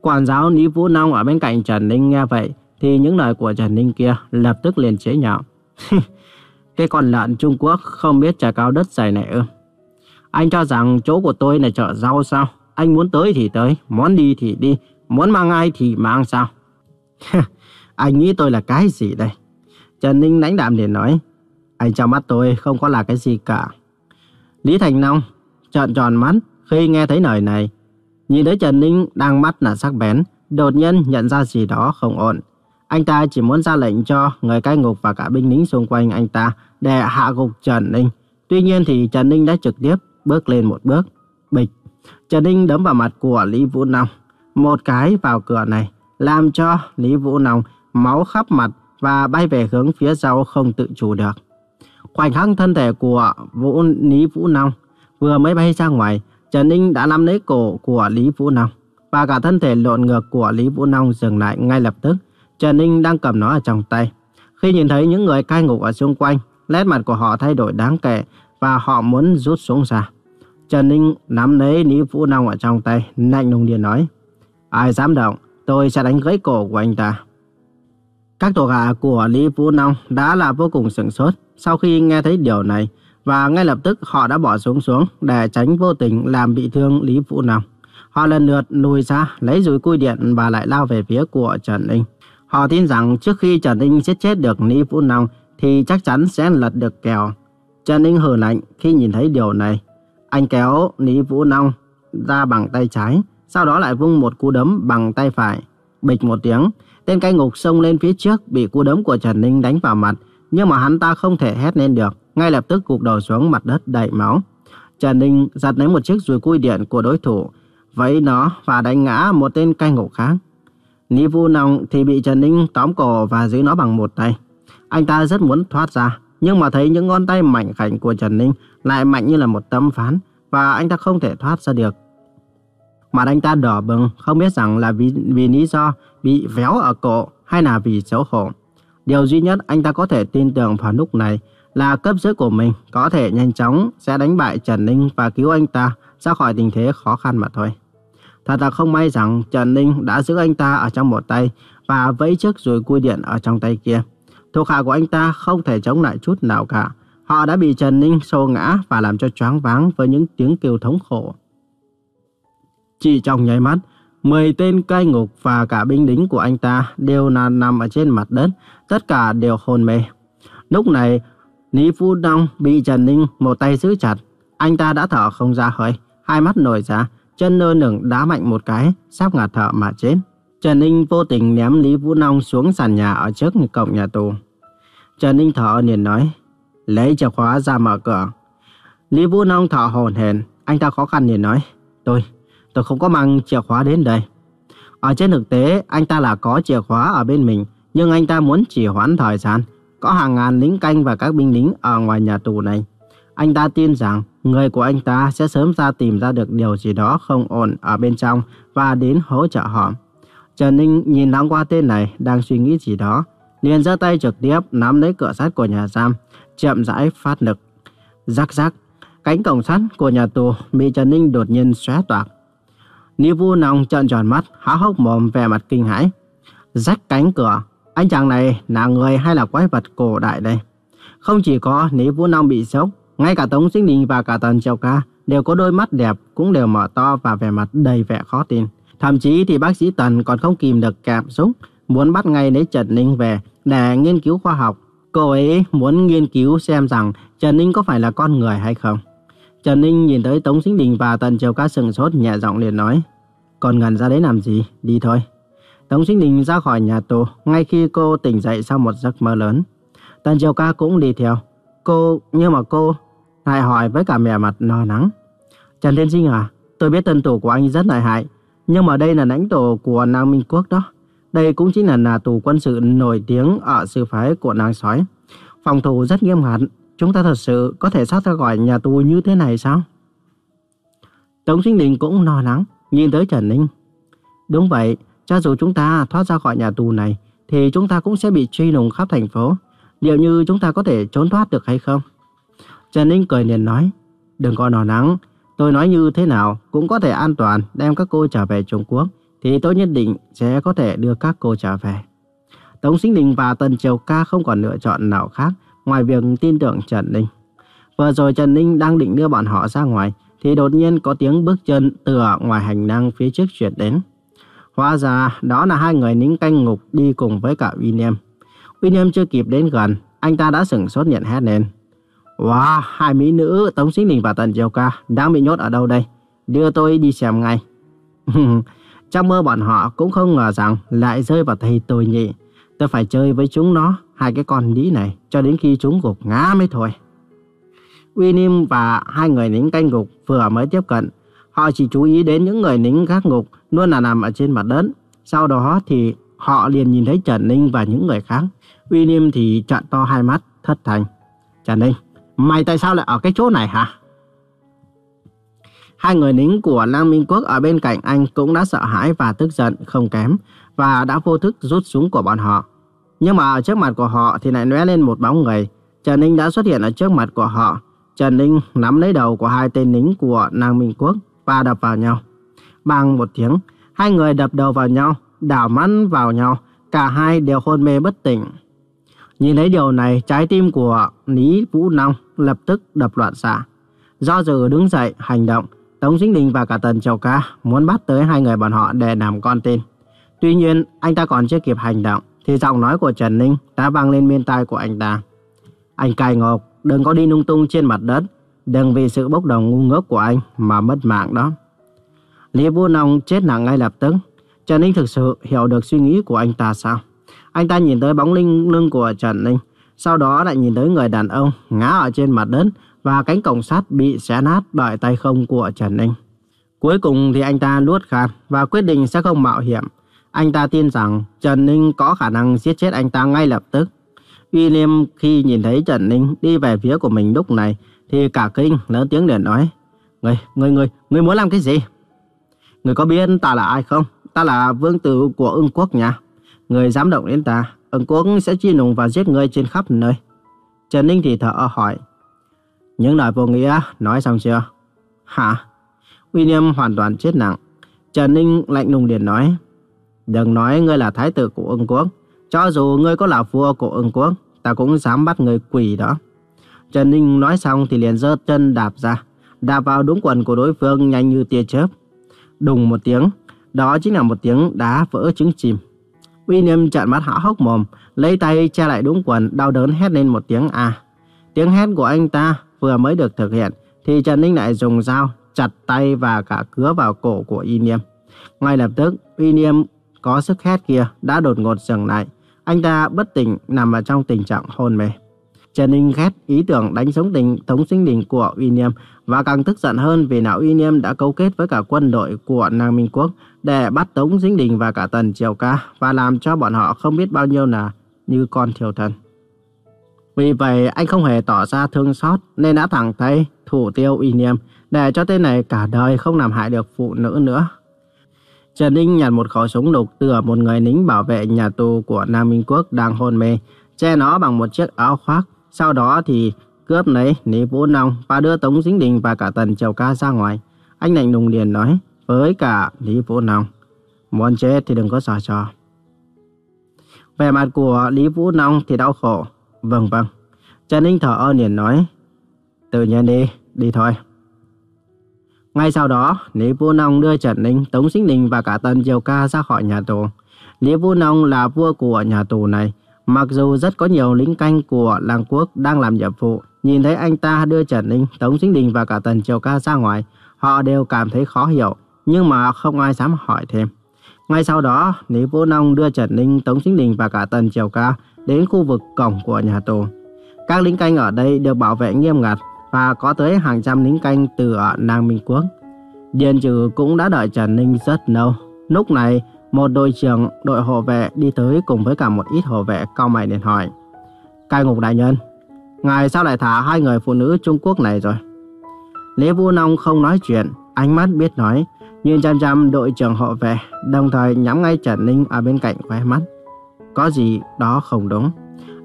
A: Quản giáo Lý Vũ Nông ở bên cạnh Trần Ninh nghe vậy thì những lời của Trần Ninh kia lập tức liền chế nhạo. <laughs> cái con lợn Trung Quốc không biết trà cao đất dày này ư. Anh cho rằng chỗ của tôi là chợ rau sao? Anh muốn tới thì tới, muốn đi thì đi, muốn mang ai thì mang sao? <laughs> anh nghĩ tôi là cái gì đây? Trần Ninh đánh đạm để nói, anh trong mắt tôi không có là cái gì cả. Lý Thành Long trợn tròn mắt khi nghe thấy lời này. Nhìn thấy Trần Ninh đang mắt là sắc bén, đột nhiên nhận ra gì đó không ổn. Anh ta chỉ muốn ra lệnh cho người cai ngục và cả binh lính xung quanh anh ta để hạ gục Trần Ninh. Tuy nhiên thì Trần Ninh đã trực tiếp bước lên một bước. Bịch, Trần Ninh đấm vào mặt của Lý Vũ Nông. Một cái vào cửa này làm cho Lý Vũ Nông máu khắp mặt và bay về hướng phía sau không tự chủ được. Khoảnh khắc thân thể của Vũ Lý Vũ Nông vừa mới bay ra ngoài, Trần Ninh đã nắm lấy cổ của Lý Vũ Nông và cả thân thể lộn ngược của Lý Vũ Nông dừng lại ngay lập tức. Trần Ninh đang cầm nó ở trong tay. Khi nhìn thấy những người cai ngục ở xung quanh, nét mặt của họ thay đổi đáng kể và họ muốn rút xuống ra. Trần Ninh nắm lấy Lý Vũ Nông ở trong tay, lạnh lùng liền nói. Ai dám động, tôi sẽ đánh gãy cổ của anh ta. Các thuộc hạ của Lý Vũ Nông đã là vô cùng sửng sốt sau khi nghe thấy điều này và ngay lập tức họ đã bỏ súng xuống để tránh vô tình làm bị thương Lý Vũ Nông. Họ lần lượt lùi ra lấy dùi cui điện và lại lao về phía của Trần Ninh. Họ tin rằng trước khi Trần Ninh giết chết được Lý Vũ Nông thì chắc chắn sẽ lật được kèo. Trần Ninh hừ lạnh khi nhìn thấy điều này. Anh kéo Lý Vũ Nông ra bằng tay trái, sau đó lại vung một cú đấm bằng tay phải. Bịch một tiếng, tên cai ngục xông lên phía trước bị cú đấm của Trần Ninh đánh vào mặt, nhưng mà hắn ta không thể hét lên được, ngay lập tức gục đầu xuống mặt đất đầy máu. Trần Ninh giật lấy một chiếc dùi cui điện của đối thủ, vẫy nó và đánh ngã một tên cai ngục khác. Ni Vu Nòng thì bị Trần Ninh tóm cổ và giữ nó bằng một tay. Anh ta rất muốn thoát ra, nhưng mà thấy những ngón tay mảnh khảnh của Trần Ninh lại mạnh như là một tấm phán và anh ta không thể thoát ra được. Mặt anh ta đỏ bừng, không biết rằng là vì, vì lý do bị véo ở cổ hay là vì xấu hổ. Điều duy nhất anh ta có thể tin tưởng vào lúc này là cấp dưới của mình có thể nhanh chóng sẽ đánh bại Trần Ninh và cứu anh ta ra khỏi tình thế khó khăn mà thôi. Thật là không may rằng Trần Ninh đã giữ anh ta ở trong một tay và vẫy chiếc rồi cui điện ở trong tay kia. Thuộc hạ của anh ta không thể chống lại chút nào cả. Họ đã bị Trần Ninh xô ngã và làm cho choáng váng với những tiếng kêu thống khổ. Chỉ trong nháy mắt, 10 tên cai ngục và cả binh lính của anh ta đều là nằm ở trên mặt đất, tất cả đều hôn mê. Lúc này, Lý Phu Đông bị Trần Ninh một tay giữ chặt. Anh ta đã thở không ra hơi, hai mắt nổi ra, chân nơ nửng đá mạnh một cái, sắp ngạt thở mà chết. Trần Ninh vô tình ném Lý Vũ Nông xuống sàn nhà ở trước cổng nhà tù. Trần Ninh thở liền nói, lấy chìa khóa ra mở cửa. Lý Vũ Nông thở hổn hển, anh ta khó khăn liền nói, tôi, tôi không có mang chìa khóa đến đây. Ở trên thực tế, anh ta là có chìa khóa ở bên mình, nhưng anh ta muốn chỉ hoãn thời gian. Có hàng ngàn lính canh và các binh lính ở ngoài nhà tù này. Anh ta tin rằng người của anh ta sẽ sớm ra tìm ra được điều gì đó không ổn ở bên trong và đến hỗ trợ họ. Trần Ninh nhìn thoáng qua tên này đang suy nghĩ gì đó, liền giơ tay trực tiếp nắm lấy cửa sắt của nhà giam, chậm rãi phát lực. Rắc rắc, cánh cổng sắt của nhà tù bị Trần Ninh đột nhiên xóa toạc. Ni Vu Nong trợn tròn mắt, há hốc mồm vẻ mặt kinh hãi. Rách cánh cửa, anh chàng này là người hay là quái vật cổ đại đây? Không chỉ có Ni Vu Nông bị sốc, ngay cả Tống Sinh Đình và cả Tần Triều Ca đều có đôi mắt đẹp cũng đều mở to và vẻ mặt đầy vẻ khó tin. Thậm chí thì bác sĩ Tần còn không kìm được cảm xúc, muốn bắt ngay lấy Trần Ninh về để nghiên cứu khoa học. Cô ấy muốn nghiên cứu xem rằng Trần Ninh có phải là con người hay không. Trần Ninh nhìn tới Tống Sinh Đình và Tần Triều Ca sừng sốt nhẹ giọng liền nói. Còn ngần ra đấy làm gì? Đi thôi. Tống Sinh Đình ra khỏi nhà tù ngay khi cô tỉnh dậy sau một giấc mơ lớn. Tần Triều Ca cũng đi theo. Cô, nhưng mà cô lại hỏi với cả mẻ mặt no nắng. Trần thiên Sinh à, tôi biết tân tù của anh rất lợi hại, nhưng mà đây là lãnh tù của nam Minh Quốc đó. Đây cũng chính là nhà tù quân sự nổi tiếng ở sư phái của nàng sói. Phòng thủ rất nghiêm ngặt, chúng ta thật sự có thể thoát ra khỏi nhà tù như thế này sao? Tống Sinh Đình cũng lo lắng, nhìn tới Trần Ninh. Đúng vậy, cho dù chúng ta thoát ra khỏi nhà tù này, thì chúng ta cũng sẽ bị truy lùng khắp thành phố. Liệu như chúng ta có thể trốn thoát được hay không? Trần Ninh cười liền nói, đừng có lo nắng, tôi nói như thế nào cũng có thể an toàn đem các cô trở về Trung Quốc, thì tôi nhất định sẽ có thể đưa các cô trở về. Tống Sinh Đình và Tần Triều Ca không còn lựa chọn nào khác ngoài việc tin tưởng Trần Ninh. Vừa rồi Trần Ninh đang định đưa bọn họ ra ngoài, thì đột nhiên có tiếng bước chân từ ngoài hành lang phía trước chuyển đến. Hóa ra đó là hai người lính canh ngục đi cùng với cả William. William chưa kịp đến gần, anh ta đã sửng sốt nhận hét lên. Wow, hai mỹ nữ Tống Sinh Đình và Tần Diêu Ca đang bị nhốt ở đâu đây? Đưa tôi đi xem ngay. <laughs> Trong mơ bọn họ cũng không ngờ rằng lại rơi vào tay tôi nhỉ. Tôi phải chơi với chúng nó, hai cái con đĩ này, cho đến khi chúng gục ngã mới thôi. William và hai người lính canh gục vừa mới tiếp cận. Họ chỉ chú ý đến những người lính gác ngục luôn là nằm ở trên mặt đất. Sau đó thì họ liền nhìn thấy Trần Ninh và những người khác. William thì trợn to hai mắt, thất thành. Trần Ninh, mày tại sao lại ở cái chỗ này hả? Hai người lính của Lang Minh Quốc ở bên cạnh anh cũng đã sợ hãi và tức giận không kém và đã vô thức rút súng của bọn họ. Nhưng mà ở trước mặt của họ thì lại lóe lên một bóng người. Trần Ninh đã xuất hiện ở trước mặt của họ. Trần Ninh nắm lấy đầu của hai tên lính của Lang Minh Quốc và đập vào nhau. Bằng một tiếng, hai người đập đầu vào nhau, đảo mắt vào nhau, cả hai đều hôn mê bất tỉnh. Nhìn thấy điều này, trái tim của Lý Vũ Long lập tức đập loạn xạ. Do dự đứng dậy, hành động, Tống Sinh Đình và cả Tần Châu Ca muốn bắt tới hai người bọn họ để làm con tin. Tuy nhiên, anh ta còn chưa kịp hành động, thì giọng nói của Trần Ninh đã vang lên bên tai của anh ta. Anh cài ngọc, đừng có đi lung tung trên mặt đất, đừng vì sự bốc đồng ngu ngốc của anh mà mất mạng đó. Lý Vũ Long chết nặng ngay lập tức. Trần Ninh thực sự hiểu được suy nghĩ của anh ta sao? Anh ta nhìn tới bóng linh lưng của Trần Ninh, sau đó lại nhìn tới người đàn ông ngã ở trên mặt đất và cánh cổng sắt bị xé nát bởi tay không của Trần Ninh. Cuối cùng thì anh ta nuốt khan và quyết định sẽ không mạo hiểm. Anh ta tin rằng Trần Ninh có khả năng giết chết anh ta ngay lập tức. William khi nhìn thấy Trần Ninh đi về phía của mình lúc này thì cả kinh lớn tiếng để nói Người, người, người, người muốn làm cái gì? Người có biết ta là ai không? Ta là vương tử của ưng quốc nha. Người dám động đến ta, ưng quốc sẽ chi nùng và giết người trên khắp nơi. Trần Ninh thì thở hỏi. Những lời vô nghĩa nói xong chưa? Hả? William hoàn toàn chết nặng. Trần Ninh lạnh lùng liền nói. Đừng nói ngươi là thái tử của ưng quốc. Cho dù ngươi có là vua của ưng quốc, ta cũng dám bắt người quỷ đó. Trần Ninh nói xong thì liền giơ chân đạp ra, đạp vào đúng quần của đối phương nhanh như tia chớp. Đùng một tiếng, đó chính là một tiếng đá vỡ trứng chìm. William trợn mắt há hốc mồm, lấy tay che lại đúng quần, đau đớn hét lên một tiếng a. Tiếng hét của anh ta vừa mới được thực hiện, thì Trần Ninh lại dùng dao chặt tay và cả cứa vào cổ của William. Ngay lập tức, William có sức hét kia đã đột ngột dừng lại. Anh ta bất tỉnh nằm ở trong tình trạng hôn mê. Trần Ninh ghét ý tưởng đánh sống tình thống sinh đình của William và càng tức giận hơn vì nạo uy niêm đã cấu kết với cả quân đội của Nam Minh Quốc để bắt Tống Dính Đình và cả Tần Triều Ca và làm cho bọn họ không biết bao nhiêu là như con thiều thần. Vì vậy anh không hề tỏ ra thương xót nên đã thẳng tay thủ tiêu uy niêm để cho tên này cả đời không làm hại được phụ nữ nữa. Trần Ninh nhặt một khẩu súng đục từ một người lính bảo vệ nhà tù của Nam Minh Quốc đang hôn mê, che nó bằng một chiếc áo khoác sau đó thì cướp lấy Lý Vũ Long và đưa Tống Dính Đình và cả Tần Triều Ca ra ngoài. Anh lạnh lùng liền nói với cả Lý Vũ Long. Muốn chết thì đừng có xả trò. Về mặt của Lý Vũ Long thì đau khổ. Vâng vâng. Trần Ninh thở ơn liền nói. Tự nhiên đi, đi thôi. Ngay sau đó, Lý Vũ Long đưa Trần Ninh, Tống Sinh Đình và cả Tần Diều Ca ra khỏi nhà tù. Lý Vũ Long là vua của nhà tù này, Mặc dù rất có nhiều lính canh của làng quốc đang làm nhiệm vụ, nhìn thấy anh ta đưa Trần Ninh, Tống Sinh Đình và cả Tần Triều Ca ra ngoài, họ đều cảm thấy khó hiểu, nhưng mà không ai dám hỏi thêm. Ngay sau đó, Lý Vũ Nông đưa Trần Ninh, Tống Sinh Đình và cả Tần Triều Ca đến khu vực cổng của nhà tù. Các lính canh ở đây được bảo vệ nghiêm ngặt và có tới hàng trăm lính canh từ ở Nam Minh Quốc. Điền Trừ cũng đã đợi Trần Ninh rất lâu. Lúc này, một đội trưởng đội hộ vệ đi tới cùng với cả một ít hộ vệ cao mày liền hỏi. Cai ngục đại nhân, ngài sao lại thả hai người phụ nữ Trung Quốc này rồi? Lý Vũ Nông không nói chuyện, ánh mắt biết nói, nhìn chăm chăm đội trưởng hộ vệ, đồng thời nhắm ngay Trần Ninh ở bên cạnh khóe mắt. Có gì đó không đúng.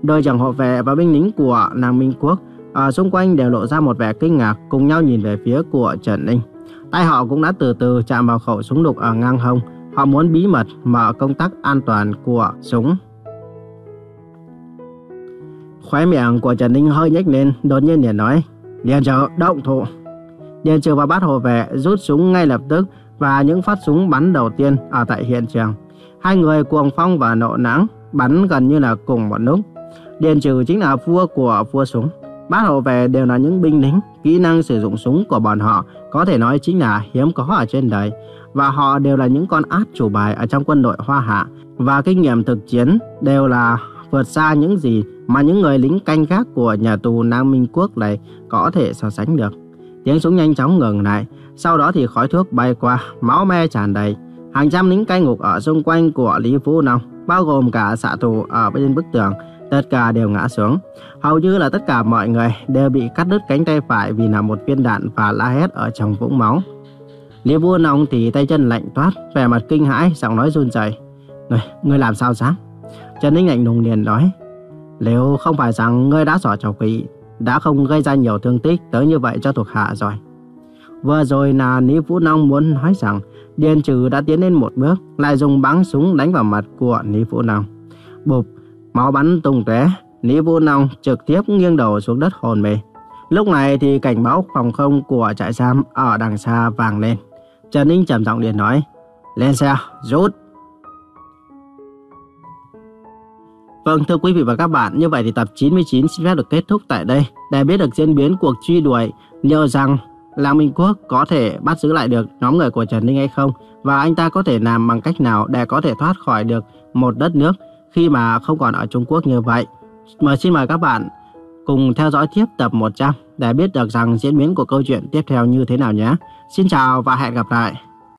A: Đội trưởng hộ vệ và binh lính của nàng Minh Quốc ở xung quanh đều lộ ra một vẻ kinh ngạc cùng nhau nhìn về phía của Trần Ninh. Tay họ cũng đã từ từ chạm vào khẩu súng đục ở ngang hông. Họ muốn bí mật mở công tắc an toàn của súng. Khóe miệng của Trần Ninh hơi nhếch lên, đột nhiên liền nói, Điền trợ, động thủ. Điền trợ và bát hồ vệ rút súng ngay lập tức và những phát súng bắn đầu tiên ở tại hiện trường. Hai người cuồng phong và nộ nắng bắn gần như là cùng một lúc. Điền trừ chính là vua của vua súng. Bát hộ vệ đều là những binh lính, kỹ năng sử dụng súng của bọn họ có thể nói chính là hiếm có ở trên đời. Và họ đều là những con át chủ bài ở trong quân đội Hoa Hạ. Và kinh nghiệm thực chiến đều là vượt xa những gì mà những người lính canh gác của nhà tù Nam Minh Quốc này có thể so sánh được. Tiếng súng nhanh chóng ngừng lại, sau đó thì khói thuốc bay qua, máu me tràn đầy. Hàng trăm lính canh ngục ở xung quanh của Lý Phú Nông, bao gồm cả xạ thủ ở bên bức tường, tất cả đều ngã xuống. Hầu như là tất cả mọi người đều bị cắt đứt cánh tay phải vì là một viên đạn và la hét ở trong vũng máu. Lý Phú Nông thì tay chân lạnh toát, vẻ mặt kinh hãi, giọng nói run rẩy. "Người, người làm sao sáng?" Trần Ninh lạnh lùng liền nói, "Nếu không phải rằng ngươi đã xỏ trò quỷ, đã không gây ra nhiều thương tích tới như vậy cho thuộc hạ rồi." Vừa rồi là Lý Vũ Nông muốn nói rằng Điền Trừ đã tiến lên một bước, lại dùng bắn súng đánh vào mặt của Lý Vũ Nông. Bụp, máu bắn tung tóe, Lý Vũ Nông trực tiếp nghiêng đầu xuống đất hồn mê. Lúc này thì cảnh báo phòng không của trại giam ở đằng xa vang lên. Trần Ninh trầm giọng điện nói, lên xe, rút. Vâng thưa quý vị và các bạn, như vậy thì tập 99 xin phép được kết thúc tại đây. Để biết được diễn biến cuộc truy đuổi, liệu rằng Làng Minh Quốc có thể bắt giữ lại được nhóm người của Trần Ninh hay không và anh ta có thể làm bằng cách nào để có thể thoát khỏi được một đất nước khi mà không còn ở Trung Quốc như vậy. Mời xin mời các bạn cùng theo dõi tiếp tập 100 để biết được rằng diễn biến của câu chuyện tiếp theo như thế nào nhé. Xin chào và hẹn gặp lại.